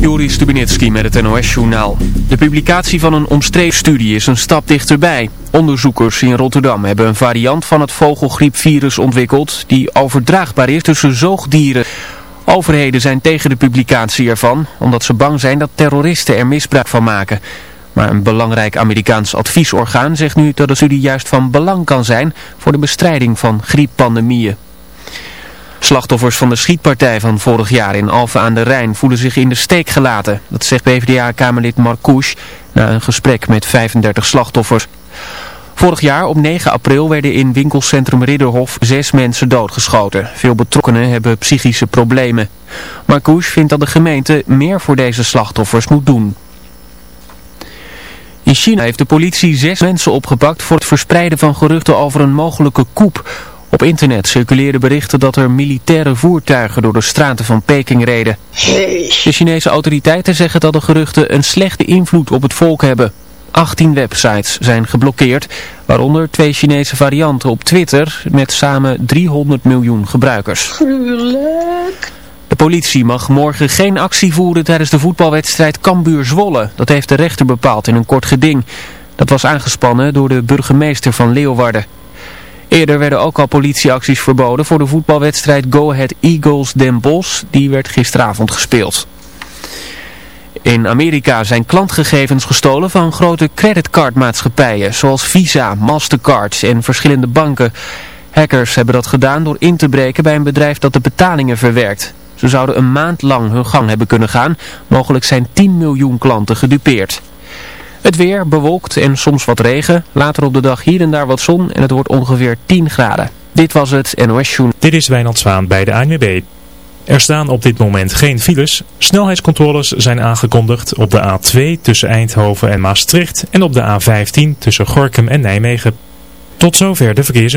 Joris Stubinitski met het NOS-journaal. De publicatie van een omstreden studie is een stap dichterbij. Onderzoekers in Rotterdam hebben een variant van het vogelgriepvirus ontwikkeld... die overdraagbaar is tussen zoogdieren. Overheden zijn tegen de publicatie ervan... omdat ze bang zijn dat terroristen er misbruik van maken. Maar een belangrijk Amerikaans adviesorgaan zegt nu dat de studie juist van belang kan zijn... voor de bestrijding van grieppandemieën. Slachtoffers van de schietpartij van vorig jaar in Alphen aan de Rijn voelen zich in de steek gelaten. Dat zegt PvdA-kamerlid Marcouch na een gesprek met 35 slachtoffers. Vorig jaar op 9 april werden in winkelcentrum Ridderhof zes mensen doodgeschoten. Veel betrokkenen hebben psychische problemen. Marcouch vindt dat de gemeente meer voor deze slachtoffers moet doen. In China heeft de politie zes mensen opgepakt voor het verspreiden van geruchten over een mogelijke coup op internet circuleren berichten dat er militaire voertuigen door de straten van Peking reden. De Chinese autoriteiten zeggen dat de geruchten een slechte invloed op het volk hebben. 18 websites zijn geblokkeerd, waaronder twee Chinese varianten op Twitter met samen 300 miljoen gebruikers. Gruwelijk. De politie mag morgen geen actie voeren tijdens de voetbalwedstrijd Cambuur-Zwolle. Dat heeft de rechter bepaald in een kort geding. Dat was aangespannen door de burgemeester van Leeuwarden. Eerder werden ook al politieacties verboden voor de voetbalwedstrijd Go Ahead Eagles Den Bosch. Die werd gisteravond gespeeld. In Amerika zijn klantgegevens gestolen van grote creditcardmaatschappijen zoals Visa, Mastercard en verschillende banken. Hackers hebben dat gedaan door in te breken bij een bedrijf dat de betalingen verwerkt. Ze zouden een maand lang hun gang hebben kunnen gaan. Mogelijk zijn 10 miljoen klanten gedupeerd. Het weer bewolkt en soms wat regen. Later op de dag hier en daar wat zon en het wordt ongeveer 10 graden. Dit was het NOS Joen. Dit is Wijnand Zwaan bij de ANWB. Er staan op dit moment geen files. Snelheidscontroles zijn aangekondigd op de A2 tussen Eindhoven en Maastricht en op de A15 tussen Gorkum en Nijmegen. Tot zover de verkeers.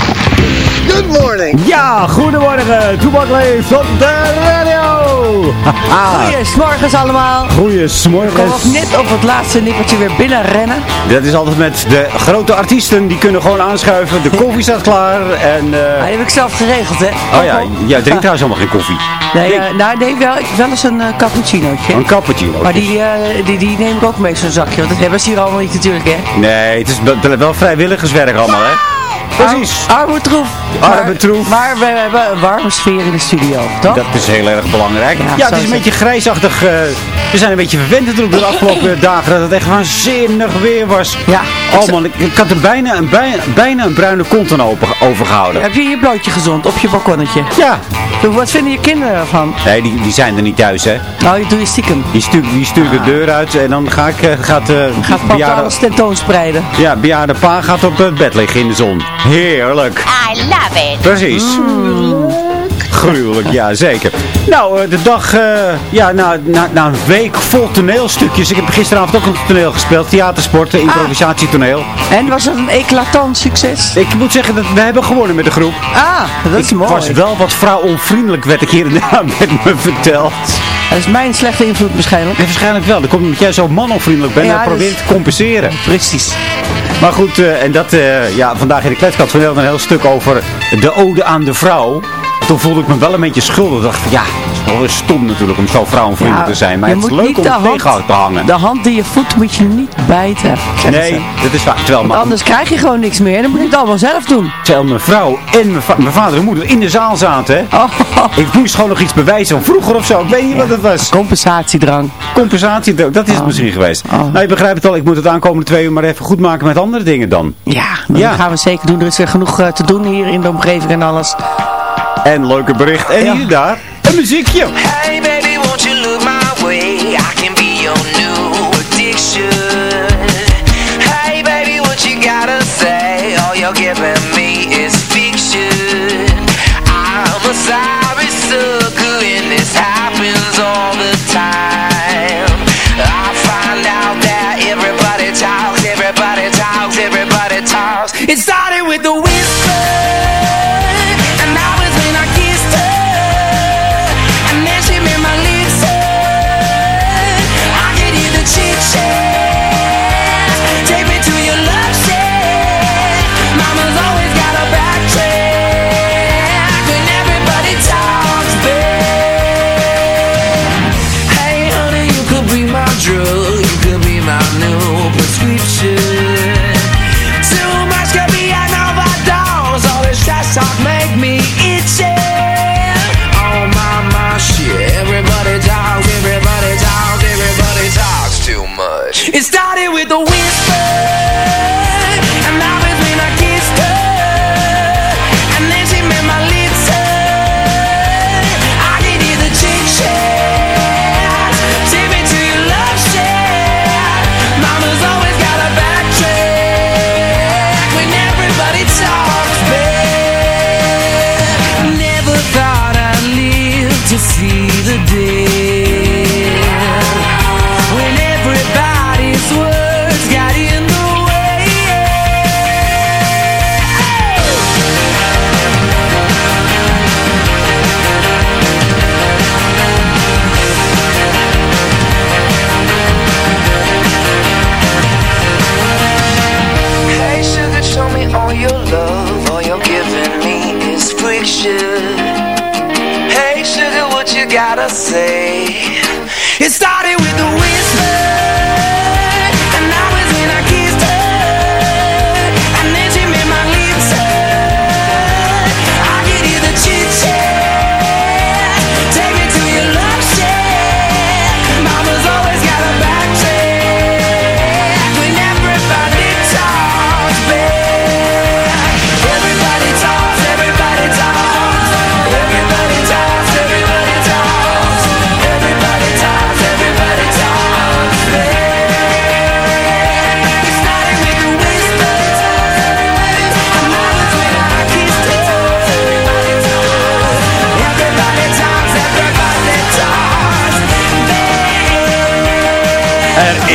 Good morning. Ja, goedemorgen. Toebak leeft op de radio. Haha. Goeiemorgens allemaal. Ik Goeiemorgen. kom net op het laatste nippertje weer binnen rennen. Dat is altijd met de grote artiesten. Die kunnen gewoon aanschuiven. De koffie staat klaar. En, eh, Dat heb ik zelf geregeld, hè. oh ja, jij drinkt trouwens helemaal geen koffie. Nee, eh, nou, nee wel, ik- wel eens een eh, cappuccinootje. Een cappuccino. Maar die, eh, die, die neem ik ook mee zo'n zakje, want dat hebben ze hier allemaal niet natuurlijk, hè. Nee, het is wel- wel vrijwilligerswerk allemaal, hè? Precies. Ar- Arme troef. Arme Maar- troef. Maar we hebben een warme sfeer in de studio, toch? Dat is heel erg belangrijk. Ja, het is een beetje grijsachtig. eh, we zijn een beetje verwend natuurlijk de afgelopen dagen dat het echt waanzinnig weer was. Ja. Oh man, ik, ik had er bijna een, bijna, bijna een bruine kont aan open, overgehouden. Heb je je blootje gezond op je balkonnetje? Ja. Wat vinden je kinderen ervan? Nee, die, die zijn er niet thuis, hè. Nou, die doe je stiekem. Die stuur, die stuur ik de deur uit en dan ga ik, eh, gaat, eh Gaat papa bejaarde, alles tentoonspreiden. ja, bejaarde pa gaat op het bed liggen in de zon. Heerlijk. I love it. Precies. Gruwelijk, ja zeker. Nou, eh, de dag, eh, ja, na, na, na een week vol toneelstukjes. Ik heb gisteravond ook een toneel gespeeld, theatersport, een improvisatietoneel. En was het een eclatant succes? Ik moet zeggen dat we hebben gewonnen met de groep. Ah, dat is ik mooi. was wel wat vrouwonvriendelijk, werd ik hier en daar met me verteld. Dat is mijn slechte invloed waarschijnlijk. Ja, waarschijnlijk wel. Dat komt omdat jij zo manonvriendelijk bent Ja, en dat dus- probeert te compenseren. Precies. Maar goed, eh, en dat, eh, ja, vandaag in de kletskast van een heel stuk over de ode aan de vrouw. Toen voelde ik me wel een beetje schuldig. Dacht, ja, het is stom natuurlijk om zo vrouwenvriendelijk Ja, te zijn. Maar het is leuk om het hand- tegen te hangen. De hand die je voedt moet je niet bijten. Nee, ze. dat is waar. Terwijl, maar, anders krijg je gewoon niks meer. Dan moet je het allemaal zelf doen. terwijl mijn vrouw en mijn, va- mijn vader en moeder in de zaal zaten. Hè. Oh, Ik moest gewoon nog iets bewijzen van vroeger of zo. Ik weet niet wat het was. compensatiedrang. Compensatie, dat dat is het Oh. misschien geweest. Oh. Nou, je begrijpt het al. Ik moet het aankomende twee uur maar even goed maken met andere dingen dan. Ja, dat Ja. gaan we zeker doen. Er is weer genoeg eh, te doen hier in de omgeving en alles. En leuke bericht. En Ja. hier daar, een muziekje. Hey baby, won't you look my way? I can be your new addiction. Hey baby, what you gotta say? All you're giving me is fiction. I'm a sorry sucker and this happens all the time.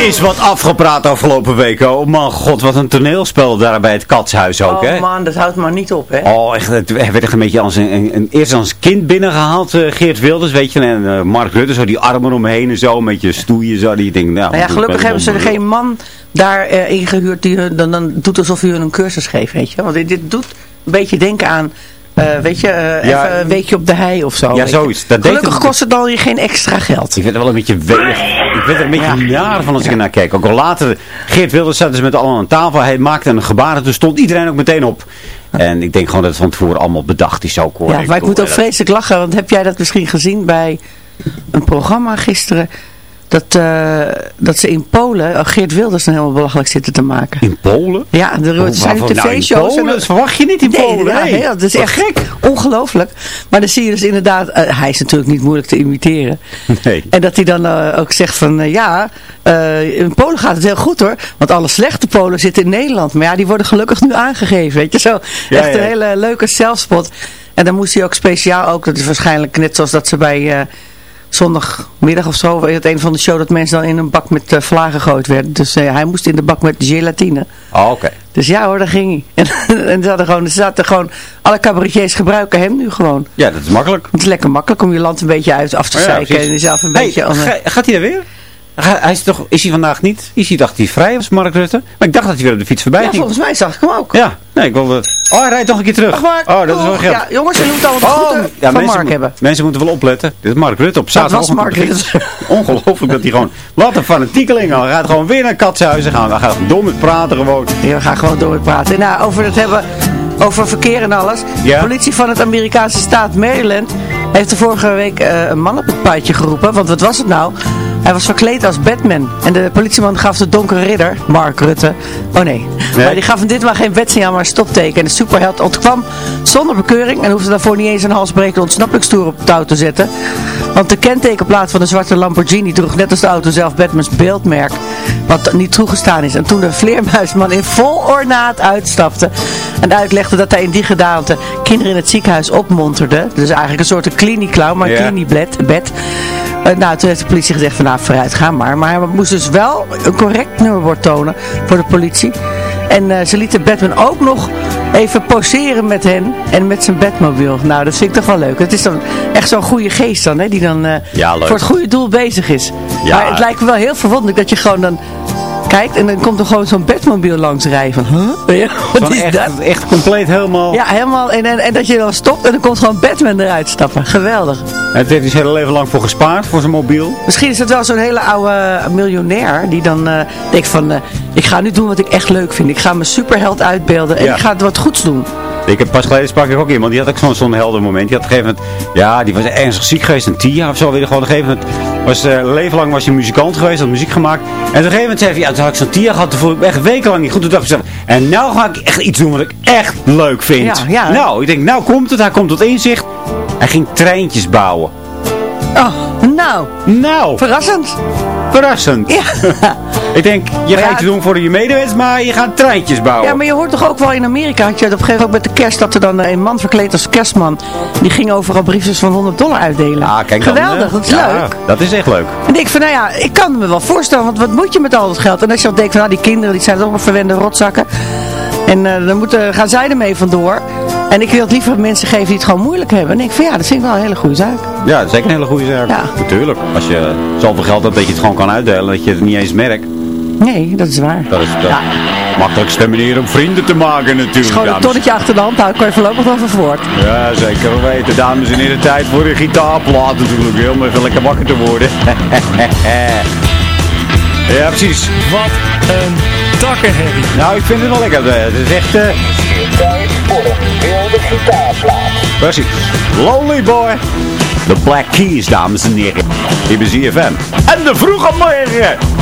Is wat afgepraat afgelopen week. Oh man, god, wat een toneelspel daar bij het katshuis ook, hè? Oh man, dat houdt maar niet op, hè? Oh, echt, het werd echt een beetje als een, een, een- eerst als kind binnengehaald, eh, Geert Wilders, weet je. En eh, Mark Rutte, zo die armen omheen en zo, een beetje stoeien, zo. Die denkt, nou, Nou ja, gelukkig hebben ze er geen man daar eh, ingehuurd die hun, dan, dan doet alsof hij hun een cursus geeft, weet je. Want dit doet een beetje denken aan, eh, weet je, eh, Ja, even een weekje op de hei of zo. Ja, zoiets. Dat Gelukkig het- kost het dan je geen extra geld. Ik werd er wel een beetje weeg. Ik werd er een beetje naar van als ik er naar keek. Ook al later, Geert Wilders zat dus met allen aan tafel. Hij maakte een gebaar en toen stond iedereen ook meteen op. En ik denk gewoon dat het van tevoren allemaal bedacht is ook hoor. Ja, maar ik moet ook vreselijk lachen, want heb jij dat misschien gezien bij een programma gisteren? Dat, eh, dat ze in Polen uh, Geert Wilders dan helemaal belachelijk zitten te maken. In Polen? Ja, er Oh, zijn nou tv-shows. Polen? Dat verwacht je niet in nee, Polen, Ja, nee. dat is Wat echt gek. ongelooflijk. Maar dan zie je dus inderdaad, uh, hij is natuurlijk niet moeilijk te imiteren. Nee. En dat hij dan uh, ook zegt van, ja, in Polen gaat het heel goed hoor. Want alle slechte Polen zitten in Nederland. Maar ja, die worden gelukkig nu aangegeven, weet je zo. Ja, echt ja. een hele leuke zelfspot. En dan moest hij ook speciaal ook, dat is waarschijnlijk net zoals dat ze bij eh, zondagmiddag of zo, het een van de show, dat mensen dan in een bak met uh, vla gegooid werden. Dus eh, hij moest in de bak met gelatine. Oh, oké. Dus ja hoor, daar ging hij. En, en ze hadden gewoon, ze zaten gewoon, alle cabaretiers gebruiken hem nu gewoon. Ja, dat is makkelijk. Het is lekker makkelijk om je land een beetje uit af te Oh ja, zeiken en jezelf een Hey, beetje... eh, ga- gaat hij er weer? Hij is, toch, is hij vandaag niet? Is hij dacht hij vrij was, Mark Rutte? Maar ik dacht dat hij weer op de fiets voorbij ja, ging. volgens mij zag ik hem ook. Ja, nee, ik wilde... Oh, hij rijdt nog een keer terug. Ach, Mark, oh, dat is wel oh, geld. Ja, jongens, je moet allemaal de groeten ja, van mensen, Mark hebben. mensen moeten wel opletten. Dit is Mark Rutte op Dat zaterdag. Mark Rutte. Ongelooflijk dat hij gewoon... Wat een fanatiekeling. al. Hij gaat gewoon weer naar Katshuizen gaan. We gaan door met praten gewoon. Ja, we gaan gewoon door met praten. Nou, over het hebben over verkeer en alles. Ja. De politie van het Amerikaanse staat Maryland heeft er vorige week eh, een man op het puitje geroepen. Want wat was het nou? Hij was verkleed als Batman. En de politieman gaf de donkere ridder, Mark Rutte. Oh nee. Maar die gaf hem ditmaal geen wetsignaal, maar een stopteken. En de superheld ontkwam zonder bekeuring. En hoefde daarvoor niet eens een halsbrekende ontsnappingstoer op touw te zetten. Want de kentekenplaat van de zwarte Lamborghini droeg net als de auto zelf Batmans beeldmerk. Wat niet toegestaan is. En toen de vleermuisman in vol ornaat uitstapte. En uitlegde dat hij in die gedaante kinderen in het ziekenhuis opmonterde. Dus eigenlijk een soort kliniekclown, maar Ja. kliniebed. Bed. Eh, nou, toen heeft de politie gezegd van nou vooruit, ga maar. Maar hij moest dus wel een correct nummerbord tonen voor de politie. En eh, ze lieten Batman ook nog even poseren met hen en met zijn Batmobile. Nou, dat vind ik toch wel leuk. Het is dan echt zo'n goede geest dan, hè, die dan eh, Ja, voor het goede doel bezig is. Ja. Maar het lijkt me wel heel verwonderlijk dat je gewoon dan kijkt en dan komt er gewoon zo'n Batmobile langs rijden. Van, huh? Ja, wat Van is echt, dat? echt compleet helemaal... Ja, helemaal. En, en, en dat je dan stopt en dan komt gewoon Batman eruit stappen. Geweldig. Het heeft hij zijn hele leven lang voor gespaard, voor zijn mobiel. Misschien is het wel zo'n hele oude miljonair die dan eh, denkt van, eh, ik ga nu doen wat ik echt leuk vind. Ik ga mijn superheld uitbeelden en Ja. ik ga wat goeds doen. Ik heb pas geleden sprak ik ook iemand, die had ook zo'n zo'n helder moment. Die had op een gegeven moment, ja, die was ernstig ziek geweest, een tien jaar of zo. Weet je, gewoon op een gegeven moment, was, eh leven lang was hij muzikant geweest, had muziek gemaakt. En op een gegeven moment zei hij, ja, toen had ik zo'n tien jaar gehad, toen voelde ik echt wekenlang niet goed. Toen dacht ik, zo, en nou ga ik echt iets doen wat ik echt leuk vind. Ja, ja. nou, ik denk, nou komt het, hij komt tot inzicht. Hij ging treintjes bouwen. Oh, nou, Nou, verrassend. Verrassend. Ja. Ik denk, je Maar gaat ja, iets doen voor je medewens, maar je gaat treintjes bouwen. Ja, maar je hoort toch ook wel in Amerika, had je op een gegeven moment met de kerst, dat er dan een man verkleed als kerstman, die ging overal briefjes van 100 dollar uitdelen. Ah, kijk dan, Geweldig, eh, dat is ja, leuk. Dat is echt leuk. En ik denk van, nou ja, ik kan me wel voorstellen, want wat moet je met al dat geld? En als je dan denkt van, nou, die kinderen, die zijn toch wel verwende rotzakken. En eh, dan moeten, gaan zij ermee vandoor. En ik wil het liever mensen geven die het gewoon moeilijk hebben. En ik denk van, ja, dat vind ik wel een hele goede zaak. Ja, dat is zeker een hele goede zaak. Ja. Natuurlijk. Als je zoveel geld hebt dat je het gewoon kan uitdelen, dat je het niet eens merkt. Nee, dat is waar. Dat is de Ja. makkelijkste manier om vrienden te maken natuurlijk. Je gewoon een tonnetje achter de hand houdt, kan je voorlopig wel van voort. Ja, zeker weten. Dames en heren, tijd voor een gitaarplaat natuurlijk. Om even lekker wakker te worden. ja, precies. Wat een takkenherrie. Nou, ik vind het wel lekker. Het is echt... eh, Precies. Lonely Boy. De Black Keys, dames en heren. Hier bij ZFM. En de vroege morgen.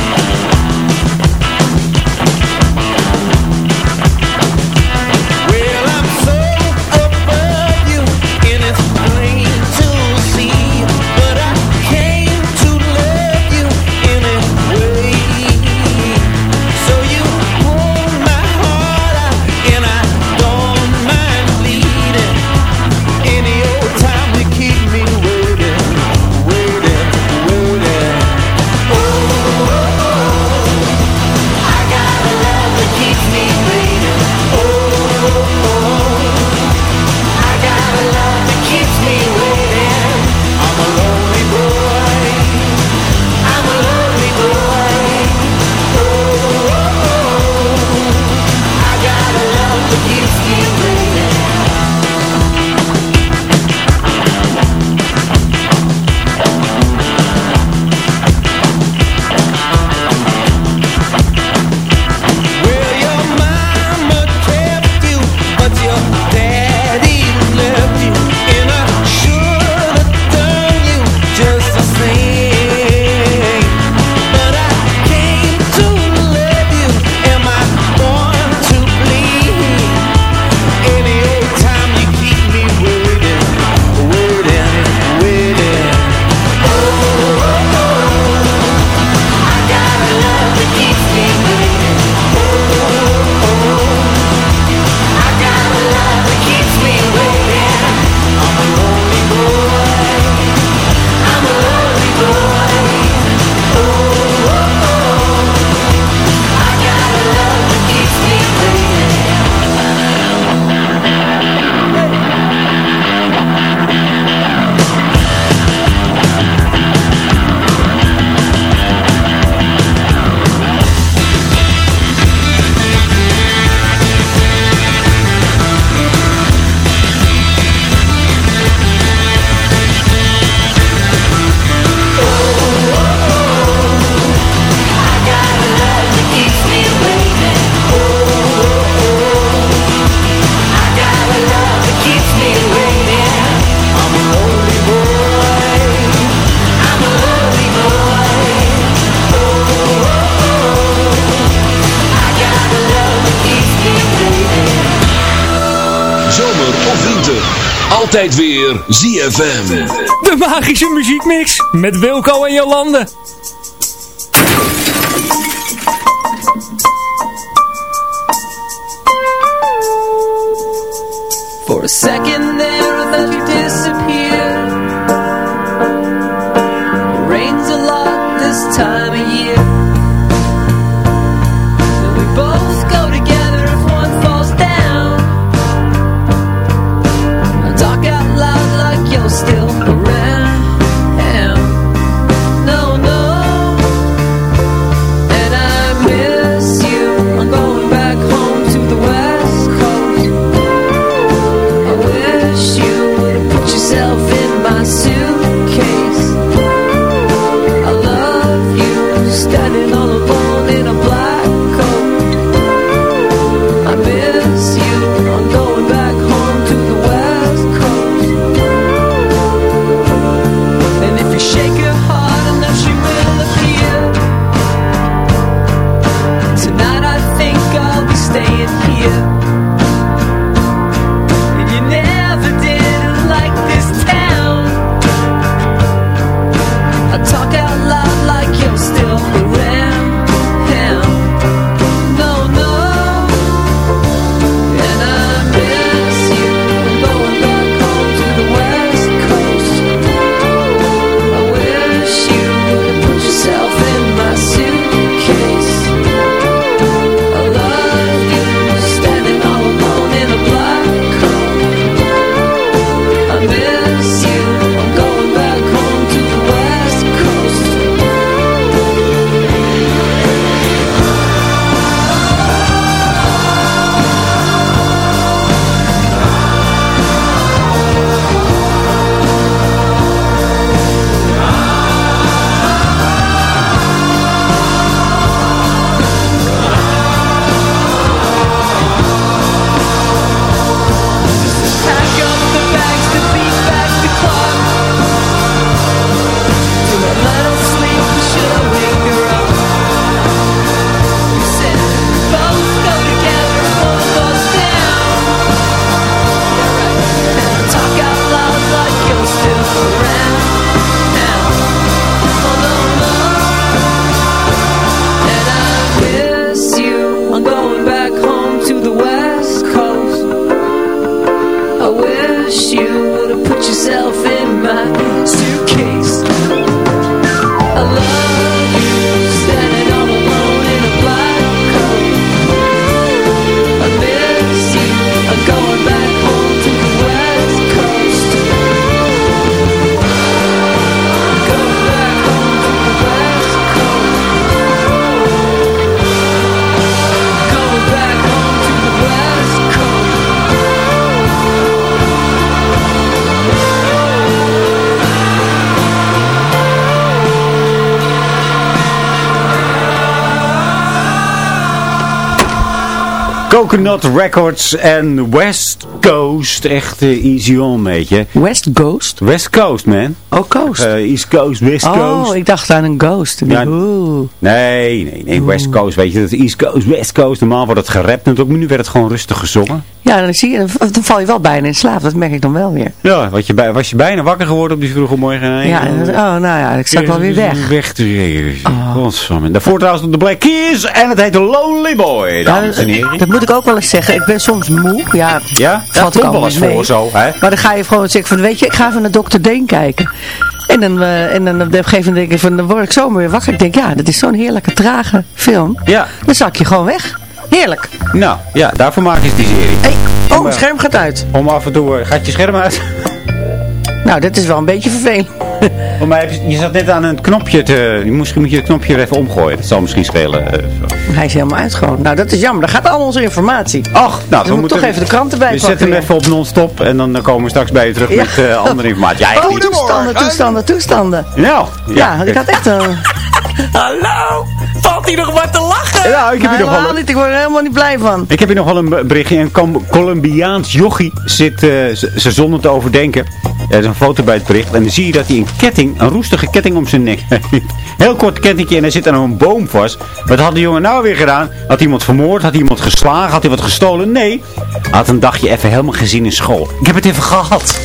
Magische muziekmix met Wilco en Jolande. Coconut Records en West Coast. Echt eh, easy on, weet je. West Ghost? West Coast, man. Oh, Coast. Eh, East Coast, West Coast. Oh, ik dacht aan een ghost. Ja, Nee, nee, nee. West Coast, weet je. Dat is East Coast, West Coast. Normaal wordt het gerapt natuurlijk, maar nu werd het gewoon rustig gezongen. Ja, dan, zie je, dan, val je wel bijna in slaap. Dat merk ik dan wel weer. Ja, wat je bij, was je bijna wakker geworden op die vroege morgen? Nee, Ja, en oh, nou ja, ik zat wel weer weg. Weg te Godsamme. Daarvoor trouwens op de Black Keys en het heet Lonely Boy, dames en dat, heren. dat moet ik ook wel eens zeggen. Ik ben soms moe. Ja, Ja, dat valt komt wel eens mee. voor zo, hè? Maar dan ga je gewoon zeggen van, weet je, ik ga even naar Dr. Deen kijken. En dan, eh, en dan op een gegeven moment denk ik van, dan word ik zomaar weer wakker. Ik denk, ja, dat is zo'n heerlijke, trage film. Ja. Dan zak je gewoon weg. Heerlijk. Nou, ja, daarvoor maak je die serie. Hey, oh, mijn eh, scherm gaat uit. Om af en toe, eh, gaat je scherm uit? Nou, dat is wel een beetje vervelend. Voor mij heb je, je zat net aan een knopje te... Misschien moet je het knopje er even omgooien. Dat zal misschien schelen. eh, zo. Hij is helemaal uitgewoond. Nou, dat is jammer. Daar gaat al onze informatie. Ach, nou, we moeten toch even de krant erbij We pakken. zetten hem even op non-stop en dan komen we straks bij je terug Ja. met eh, andere informatie. Ja, oh, toestanden, toestanden, toestanden. Nou, Ja, ik had echt een... Hallo, valt hier nog wat te lachen? Ja, ik heb hier nog wel een, ik word er helemaal niet blij van. ik heb hier nog wel een berichtje. Een Col- Colombiaans jochie zit, eh, z- zijn zonde te overdenken. Er is een foto bij het bericht. En dan zie je dat hij een ketting, een roestige ketting om zijn nek heeft. Heel kort kettingje en hij zit aan een boom vast. Wat had die jongen nou weer gedaan? Had iemand vermoord? Had iemand geslagen? Had hij wat gestolen? Nee. Hij had een dagje even helemaal gezien in school. Ik heb het even gehad.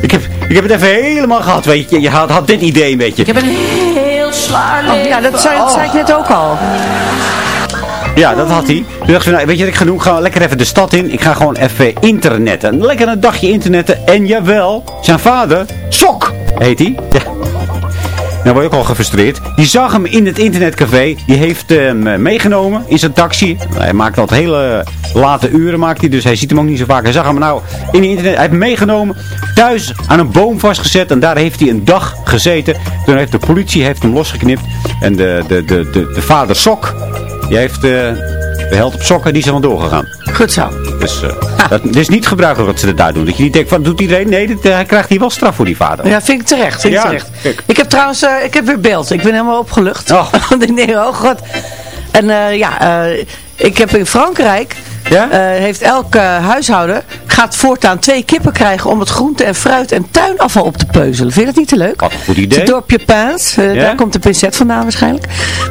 Ik heb, ik heb het even helemaal gehad, weet je. Je had, had dit idee een beetje. Ik heb een heel zwaar leven. Oh, ja, dat zei, dat zei ik net ook al. Ja, dat had hij. Toen dacht hij, nou, weet je wat ik ga doen? Ik ga lekker even de stad in. Ik ga gewoon even internetten. Lekker een dagje internetten. En jawel, zijn vader, Sok, heet hij. Ja. Nou word je ook al gefrustreerd. Die zag hem in het internetcafé. Die heeft hem eh, meegenomen in zijn taxi. Hij maakt altijd hele late uren, maakt hij, dus hij ziet hem ook niet zo vaak. Hij zag hem nou in het internet. Hij heeft meegenomen. Thuis aan een boom vastgezet. En daar heeft hij een dag gezeten. Toen heeft de politie heeft hem losgeknipt. En de, de, de, de, de vader Sok, die heeft... eh, de held op sokken, die is er doorgegaan. Goed zo. Dus eh, dat is niet gebruikelijk wat ze daar doen. Dat je niet denkt van, doet iedereen? Nee, dit, eh, hij krijgt hier wel straf voor die vader. Ja, vind ik terecht. Vind Ja, terecht. Ik heb trouwens, ik heb weer beeld. Ik ben helemaal opgelucht. Oh. Want ik denk, oh god. En ja, ik heb in Frankrijk, Ja? eh, heeft elk eh, huishouden, gaat voortaan twee kippen krijgen om het groente en fruit en tuinafval op te peuzelen. Vind je dat niet te leuk? Wat een goed idee. Het dorpje Pins, eh, Ja? daar komt de pincet vandaan waarschijnlijk.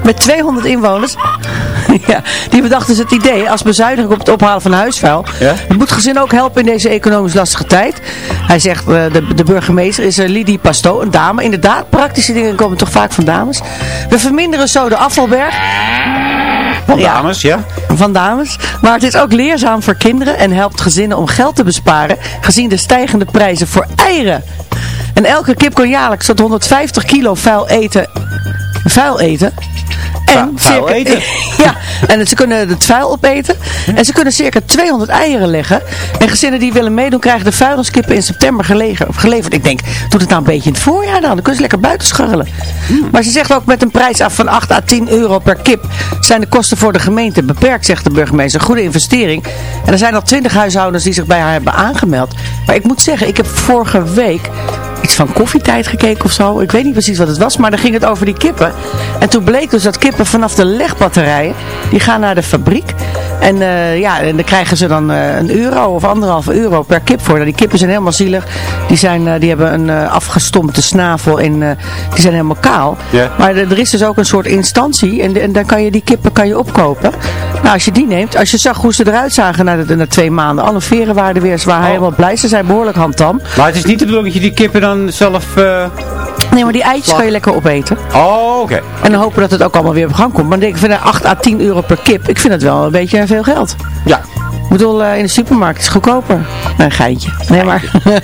Met 200 inwoners. ja, die bedachten dus het idee, als bezuiniging op het ophalen van huisvuil. Ja? Het moet gezin ook helpen in deze economisch lastige tijd. Hij zegt, eh, de, de burgemeester is Lydie Pasto, een dame. Inderdaad, praktische dingen komen toch vaak van dames. We verminderen zo de afvalberg. Van Ja. dames, ja? Van dames. Maar het is ook leerzaam voor kinderen en helpt gezinnen om geld te besparen, gezien de stijgende prijzen voor eieren. En elke kip kan jaarlijks tot 150 kilo vuil eten. Vuil eten. En Vuil eten? ja, en ze kunnen het vuil opeten. En ze kunnen circa 200 eieren leggen. En gezinnen die willen meedoen krijgen de vuilniskippen in september gelegen, of geleverd. Ik denk, doe het nou een beetje in het voorjaar dan. Dan kunnen ze lekker buiten scharrelen. Maar ze zegt ook met een prijs af van 8 à 10 euro per kip zijn de kosten voor de gemeente beperkt, zegt de burgemeester. Goede investering. En er zijn al 20 huishoudens die zich bij haar hebben aangemeld. Maar ik moet zeggen, ik heb vorige week iets van koffietijd gekeken of zo. Ik weet niet precies wat het was, maar dan ging het over die kippen. En toen bleek dus dat kippen vanaf de legbatterijen, die gaan naar de fabriek. En eh, ja, en daar krijgen ze dan eh, een euro of anderhalve euro per kip voor. Nou, die kippen zijn helemaal zielig. Die, zijn, eh, die hebben een afgestompte snavel en die zijn helemaal kaal. Maar er er is dus ook een soort instantie en, en dan kan je die kippen kan je opkopen. Nou, als je die neemt, als je zag hoe ze eruit zagen na, de, na twee maanden. Alle veren waren er weer, ze waren helemaal blij. Ze zijn behoorlijk handtam. Maar het is niet de bedoeling dat je die kippen dan zelf... eh, Nee, maar die eitjes kan je lekker opeten. Oh, oké. En dan hopen dat het ook allemaal weer op gang komt. Maar dan denk ik, van 8 à 10 euro per kip. Ik vind het wel een beetje veel geld. Ja. Ik bedoel, eh, in de supermarkt is het goedkoper. Een geintje. Nee, maar...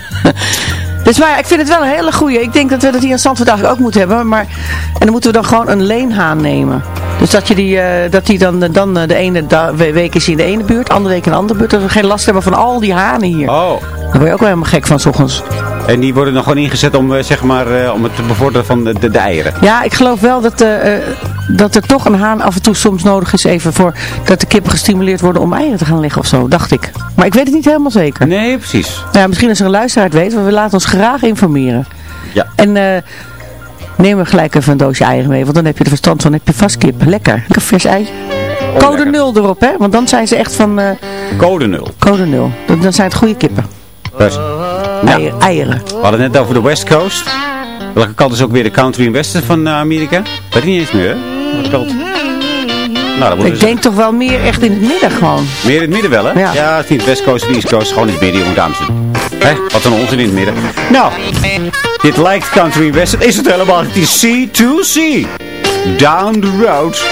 Dus maar ik vind het wel een hele goeie. Ik denk dat we dat hier in Zandvoort eigenlijk ook moeten hebben. Maar, en dan moeten we dan gewoon een leenhaan nemen. Dus dat, je die, eh, dat die dan, dan eh, de ene week is in de ene buurt, andere week in de andere buurt. Dat we geen last hebben van al die hanen hier. Oh. Daar word je ook wel helemaal gek van, s ochtends. En die worden dan gewoon ingezet om, eh, zeg maar, eh, om het te bevorderen van de, de, de eieren. Ja, ik geloof wel dat, eh, dat er toch een haan af en toe soms nodig is even voor dat de kippen gestimuleerd worden om eieren te gaan leggen of zo, dacht ik. Maar ik weet het niet helemaal zeker. Nee, precies. Ja, misschien als er een luisteraar het weet, want we laten ons graag informeren. Ja. En neem er gelijk even een doosje eieren mee, want dan heb je er verstand van, heb je vast kip. Lekker. Lekker vers ei. Code Oh, lekker. 0 erop, hè? Want dan zijn ze echt van Code 0. code 0. Dan, dan zijn het goede kippen. Dus, Eieren. eieren. we hadden het net over de West Coast. Welke kant is ook weer de country en westen van eh, Amerika? Weet ik niet eens meer, hè? Welke kant? Nou, Ik denk toch wel meer echt in het midden gewoon. meer in het midden wel, hè? Ja. het is niet West Coast of East Coast. Gewoon in het midden, jongen, dames en heren. Hè? Wat een onzin in het midden. Nou, dit lijkt country en western. Is het helemaal is C2C. Down the road.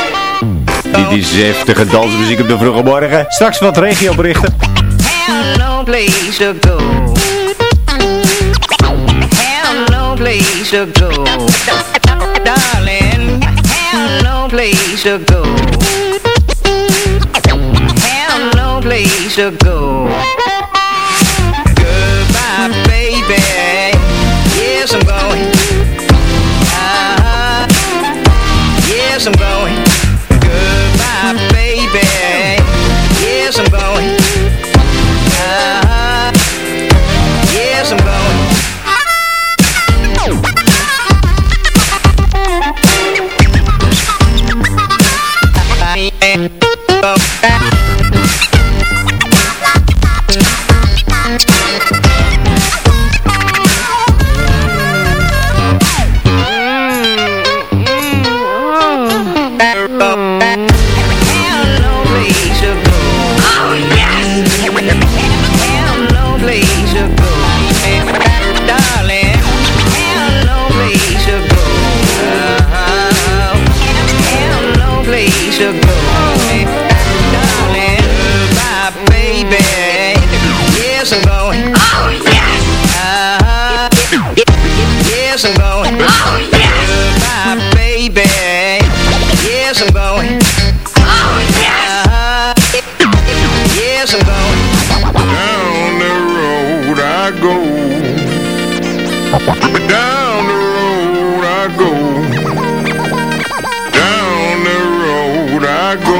Dit is heftige dansmuziek op de vroege morgen. Straks wat regioberichten. Have no place to go. Place to go. Darling, have no place to go. Have no place to go. Goodbye, baby. Yes, I'm going. Uh-huh. Yes, I'm going. Oh, yes. I'm going. Down the road I go. Down the road I go. Down the road I go.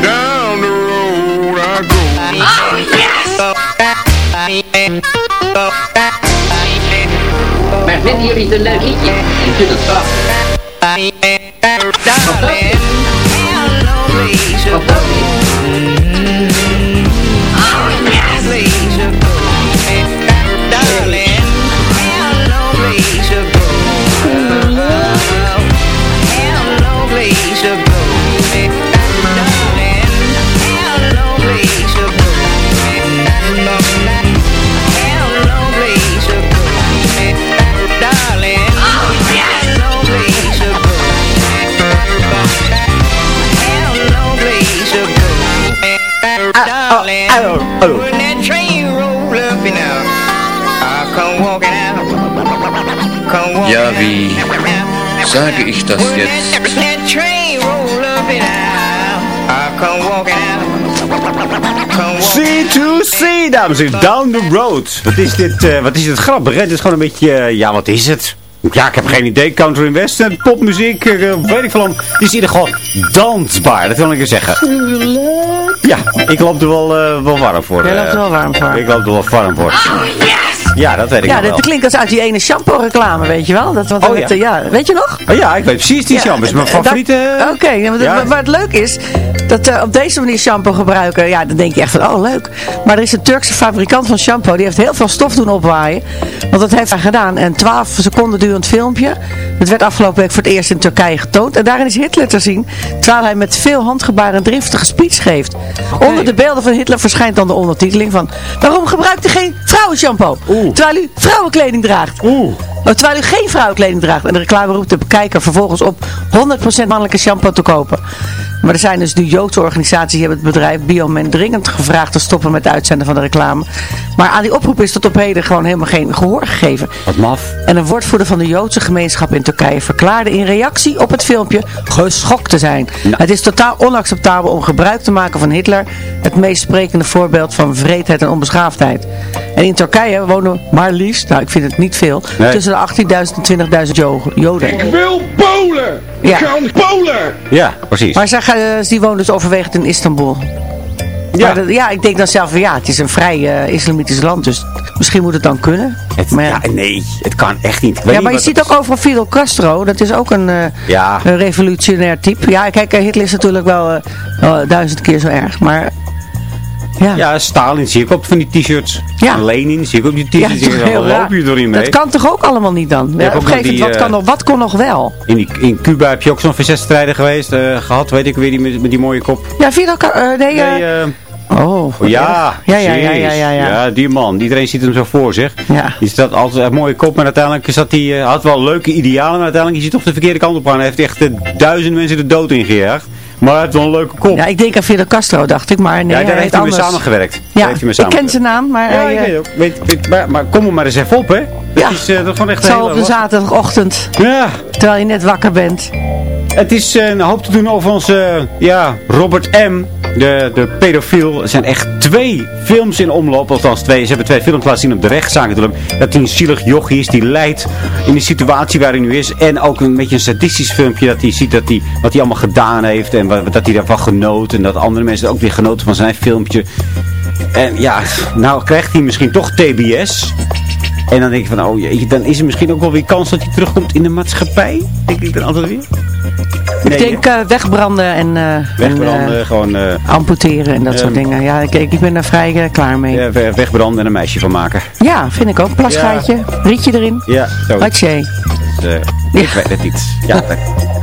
Down the road I go. Oh, yes. Maar vinden jullie het een leuk liedje? Ik vind het prachtig. Darling, sage ich das jetzt? That train roll up and out, I come walking out. Come walking C2C, dames en heren. Down the road. Wat is dit, eh, wat is dit grappig, hè? Het is gewoon een beetje, eh, ja, wat is het? Ja, ik heb geen idee. Country and western, popmuziek, eh, weet ik veel. Het is in ieder geval dansbaar, dat wil ik je zeggen. Ja, ik loop er wel, wel warm voor. Jij loopt er wel warm voor. Ik loop er wel warm voor. Ja, dat weet ik Ja, nog dit wel. klinkt als uit die ene shampoo reclame, weet je wel? Dat, wat Oh, ja. eh, ja. Weet je nog? Oh ja, ik weet precies die Ja, shampoo. is mijn dat- favoriete. Oké, ja, maar, Ja. het leuke is dat eh, op deze manier shampoo gebruiken, ja, dan denk je echt van, oh leuk. Maar er is een Turkse fabrikant van shampoo, die heeft heel veel stof doen opwaaien. Want dat heeft hij gedaan. En 12 seconden durend filmpje. Het werd afgelopen week voor het eerst in Turkije getoond. En daarin is Hitler te zien, terwijl hij met veel handgebaren een driftige speech geeft. Onder de beelden van Hitler verschijnt dan de ondertiteling van, waarom gebruikt u geen vrouwenshampoo? Terwijl u vrouwenkleding draagt. Oh, terwijl u geen vrouwenkleding draagt. En de reclame roept de kijker vervolgens op 100% mannelijke shampoo te kopen. Maar er zijn dus nu Joodse organisaties die hebben het bedrijf Biomen dringend gevraagd te stoppen met het uitzenden van de reclame. Maar aan die oproep is tot op heden gewoon helemaal geen gehoor gegeven. Wat maf. En een woordvoerder van de Joodse gemeenschap in Turkije verklaarde in reactie op het filmpje geschokt te zijn. Het is totaal onacceptabel om gebruik te maken van Hitler, het meest sprekende voorbeeld van vreedheid en onbeschaafdheid. En in Turkije wonen maar liefst, nou ik vind het niet veel, Nee. tussen de 18.000 en 20.000 Jo- Joden. Ik wil Polen! Ja. Ik ga naar Polen! Ja, precies. Maar zij, gaan, eh, die wonen dus overwegend in Istanbul. Ja. Dat- ja, ik denk dan zelf van ja, het is een vrij eh, islamitisch land, dus misschien moet het dan kunnen. Het, Maar ja. ja, nee, het kan echt niet. Ik weet Ja, niet maar je ziet ook overal Fidel Castro. Dat is ook een, eh, Ja. een revolutionair type. Ja, kijk, Hitler is natuurlijk wel, eh, wel duizend keer zo erg. Maar ja, Ja, Stalin zie ik op van die t-shirts. Ja. En Lenin zie ik op die Ja, t-shirts. Dan heel loop raar. je erin mee. Dat kan toch ook allemaal niet dan? Ja, op ook een gegeven die, wat, kan eh, nog, wat kon nog wel? In, die, in Cuba heb je ook zo'n verzetsstrijder geweest, eh, gehad, weet ik weer, die met, met die mooie kop. Ja, Fidel Castro, eh, nee, Nee, oh, oh, ja, ja, ja, ja, ja, ja, ja. die man, iedereen ziet hem zo voor zich. Ja. Die staat altijd een mooie kop, maar uiteindelijk zat hij, eh, had wel leuke idealen, maar uiteindelijk is hij toch de verkeerde kant op gaan. Hij heeft echt eh, duizend mensen de dood ingejaagd. Maar hij heeft wel een leuke kop. Ja, ik denk aan Fidel Castro, dacht ik, maar nee, Ja, daar hij heeft hij mee anders. samengewerkt. Ja, ik ken zijn naam, maar Ja, ik eh, weet ook. Weet, maar, maar kom er maar eens even op, hè. Dat Ja. is uh, dat gewoon echt zo heel op de zaterdagochtend, Ja, terwijl je net wakker bent. het is eh, een hoop te doen over onze, ja, Robert M., de, de pedofiel. Er zijn echt twee films in omloop, althans twee. Ze hebben twee films laten zien op de rechtszaak. Dat hij een zielig jochie is, die lijdt in de situatie waar hij nu is. En ook een beetje een sadistisch filmpje, dat hij ziet dat hij, wat hij allemaal gedaan heeft. En wat, dat hij daarvan genoot. En dat andere mensen ook weer genoten van zijn filmpje. En ja, nou krijgt hij misschien toch TBS. En dan denk ik van, oh jeetje, dan is er misschien ook wel weer kans dat hij terugkomt in de maatschappij. Denk ik dan altijd weer. Ik denk eh, wegbranden en, eh, en Wegbranden, eh, gewoon eh, amputeren en dat soort Ehm, dingen. Ja, ik, ik ben er vrij klaar mee. ja, we- wegbranden en een meisje van maken. Ja, vind ik ook. Plasgaatje, rietje erin. Ja, zo. Hatje. Dus, eh, Ik weet het niet. Ja, dat,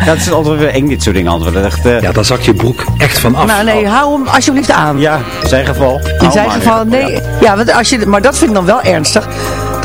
dat is altijd weer eng, dit soort dingen. Altijd. Echt, eh, Ja, daar zakt je broek echt van af. Nou nee, hou hem alsjeblieft aan. ja, in zijn geval. In zijn geval, nee. Ja, want als je, maar dat vind ik dan wel ernstig.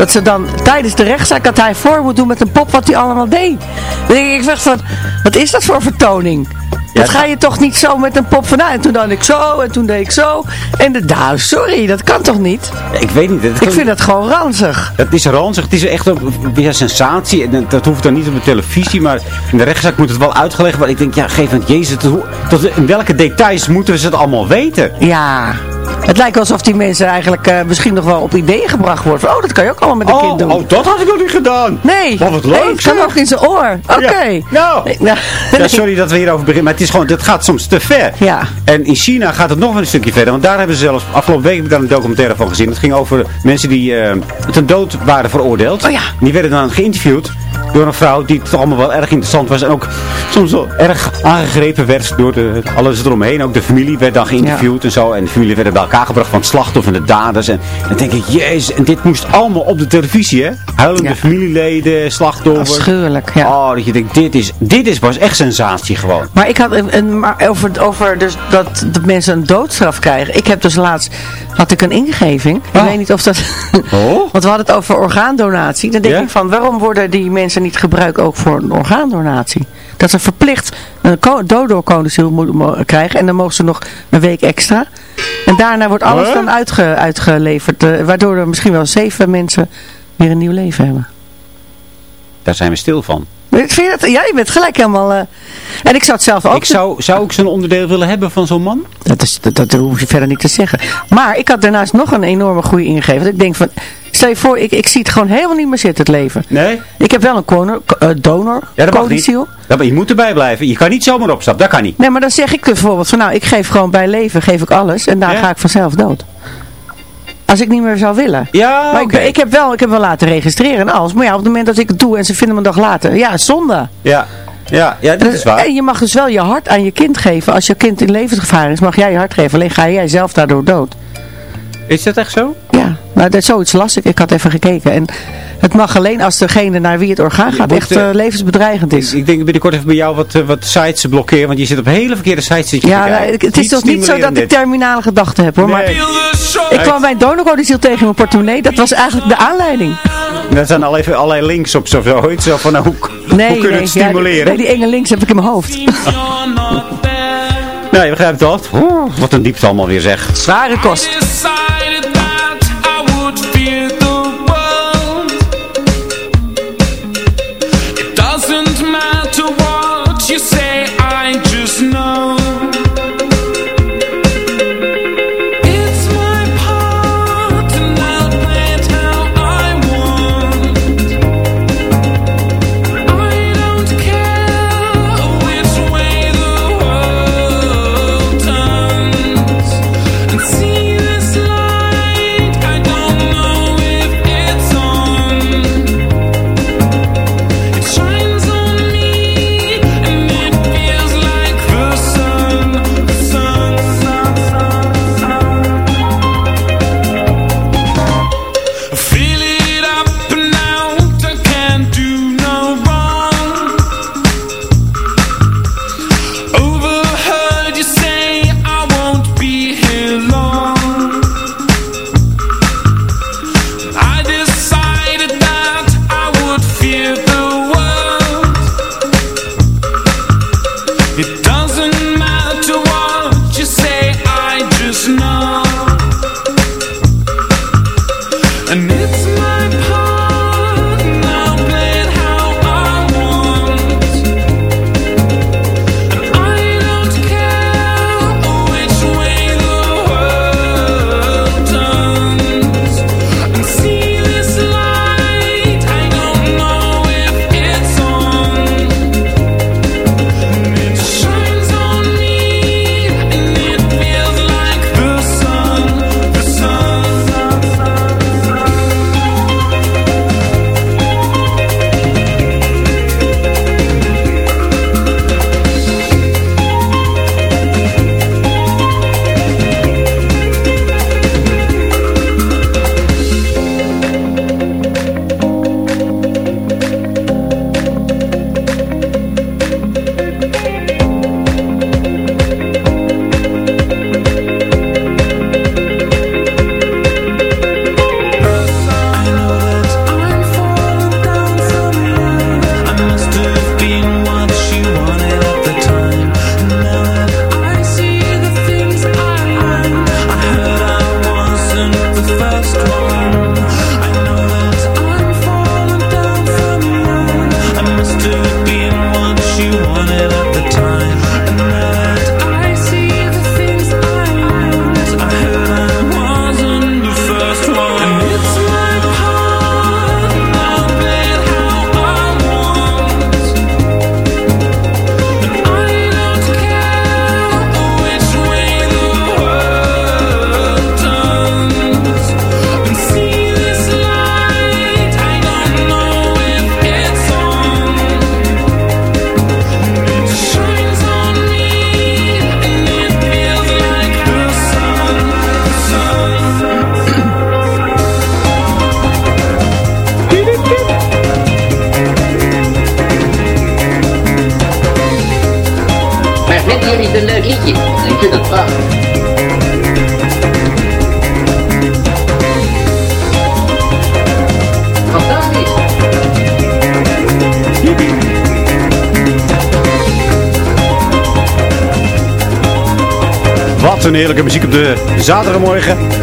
Dat ze dan tijdens de rechtszaak dat hij voor moet doen met een pop wat hij allemaal deed. Ik echt van, wat is dat voor vertoning? Dat ga je toch niet zo met een pop van, nou, en toen dan ik zo, en toen deed ik zo. En de, nou, sorry, dat kan toch niet? Ik weet niet. Ik vind dat gewoon ranzig. Het is ranzig. Het is echt een, een sensatie. En dat hoeft dan niet op de televisie. Maar in de rechtszaak moet het wel uitgelegd worden. Ik denk, ja, geef het Jezus. Tot, tot in welke details moeten we het allemaal weten? Ja. Het lijkt alsof die mensen eigenlijk eh, misschien nog wel op ideeën gebracht worden. Van, oh, dat kan je ook allemaal met een Oh, kind doen. oh, dat had ik nog niet gedaan. Nee. Oh, wat Nee, leuk. het kan ook in zijn oor. Oké. Ja. Nou. Nee, nou, Ja, sorry dat we hierover beginnen, maar het is gewoon, het gaat soms te ver. Ja. En in China gaat het nog een stukje verder, want daar hebben ze zelfs, afgelopen week heb ik daar een documentaire van gezien. Het ging over mensen die eh ten dood waren veroordeeld. Oh ja. Die werden dan geïnterviewd door een vrouw die toch allemaal wel erg interessant was. En ook soms wel erg aangegrepen werd door de, alles eromheen. Ook de familie werd dan geïnterviewd en zo. En de familie werden bij elkaar gebracht van het slachtoffer en de daders. En dan denk ik, jezus, en dit moest allemaal op de televisie, hè? Huilende Ja. familieleden, slachtoffers. Afschuwelijk, ja. Oh, dat je denkt, dit is, dit is pas echt sensatie gewoon. Maar ik had een, een- maar over, over dus dat, dat mensen een doodstraf krijgen. Ik heb dus laatst, had ik een ingeving. Ik weet niet of dat... Oh? Want we hadden het over orgaandonatie. Dan denk ik van, waarom worden die mensen niet gebruikt ook voor een orgaandonatie? Dat ze verplicht een donorcodiciel moeten mo- krijgen. En dan mogen ze nog een week extra. En daarna wordt alles Huh? dan uitge, uitgeleverd. eh, waardoor er misschien wel zeven mensen weer een nieuw leven hebben. Daar zijn we stil van. Vind je dat? Ja, je bent gelijk helemaal... eh, En ik zou het zelf ook... Ik zou, zou ik zo'n onderdeel willen hebben van zo'n man? Dat, is, dat, dat hoef je verder niet te zeggen. Maar ik had daarnaast nog een enorme goede ingeving. Ik denk van, stel je voor, ik, ik zie het gewoon helemaal niet meer zitten, het leven. Nee? Ik heb wel een donor, eh, donor Ja, dat mag niet. maar je moet erbij blijven. Je kan niet zomaar opstappen. Dat kan niet. Nee, maar dan zeg ik bijvoorbeeld van, nou, ik geef gewoon bij leven, geef ik alles. En daar Ja? ga ik vanzelf dood. Als ik niet meer zou willen. Ja, Maar ik, ik, heb wel, ik heb wel laten registreren en alles. Maar ja, op het moment dat ik het doe en ze vinden me een dag later. Ja, zonde. Ja, ja, ja dat is waar. En je mag dus wel je hart aan je kind geven. Als je kind in levensgevaar is, mag jij je hart geven. Alleen ga jij zelf daardoor dood. Is dat echt zo? Ja, nou, dat, zoiets las ik. Ik had even gekeken. En het mag alleen als degene naar wie het orgaan gaat echt eh, eh, levensbedreigend is. Ik denk binnenkort even bij jou wat, eh, wat sites blokkeren. Want je zit op hele verkeerde sites. Zit je Ja, nou, het is toch niet zo dat ik terminale gedachten heb hoor. Maar Nee. ik kwam mijn donorcodiciel tegen mijn portemonnee. Dat was eigenlijk de aanleiding. Er zijn al even allerlei links op zo. Van, nou, hoe, Nee, hoe kunnen we nee, het ja, stimuleren? nee, die enge links heb ik in mijn hoofd. Nou, je begrijpt dat. Wat een diepte allemaal weer zeg. Zware kost.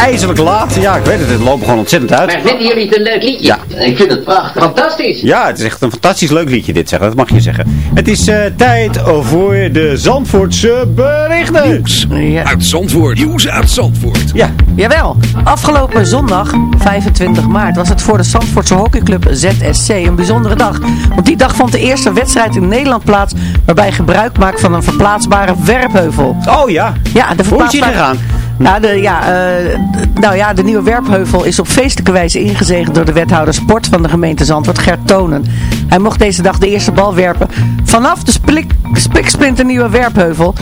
IJzerlijk laat. Ja, ik weet het. Het loopt gewoon ontzettend uit. Maar vinden jullie het een leuk liedje? Ja. Ik vind het prachtig. Fantastisch. Ja, het is echt een fantastisch leuk liedje dit, zeg. Dat mag je zeggen. Het is eh, tijd voor de Zandvoortse berichten. Nieuws uit Zandvoort. Nieuws uit Zandvoort. Ja. Jawel, afgelopen zondag, 25 maart, was het voor de Zandvoortse hockeyclub ZSC een bijzondere dag. Want die dag vond de eerste wedstrijd in Nederland plaats waarbij gebruik maakt van een verplaatsbare werpheuvel. Oh ja. Ja, de Hoe is die verplaatsbare... gegaan? Nou, de, ja, eh, nou ja, de nieuwe werpheuvel is op feestelijke wijze ingezegend door de wethouder sport van de gemeente Zandvoort, Gert Tonen. Hij mocht deze dag de eerste bal werpen vanaf de splik, spiksplinternieuwe werpheuvel.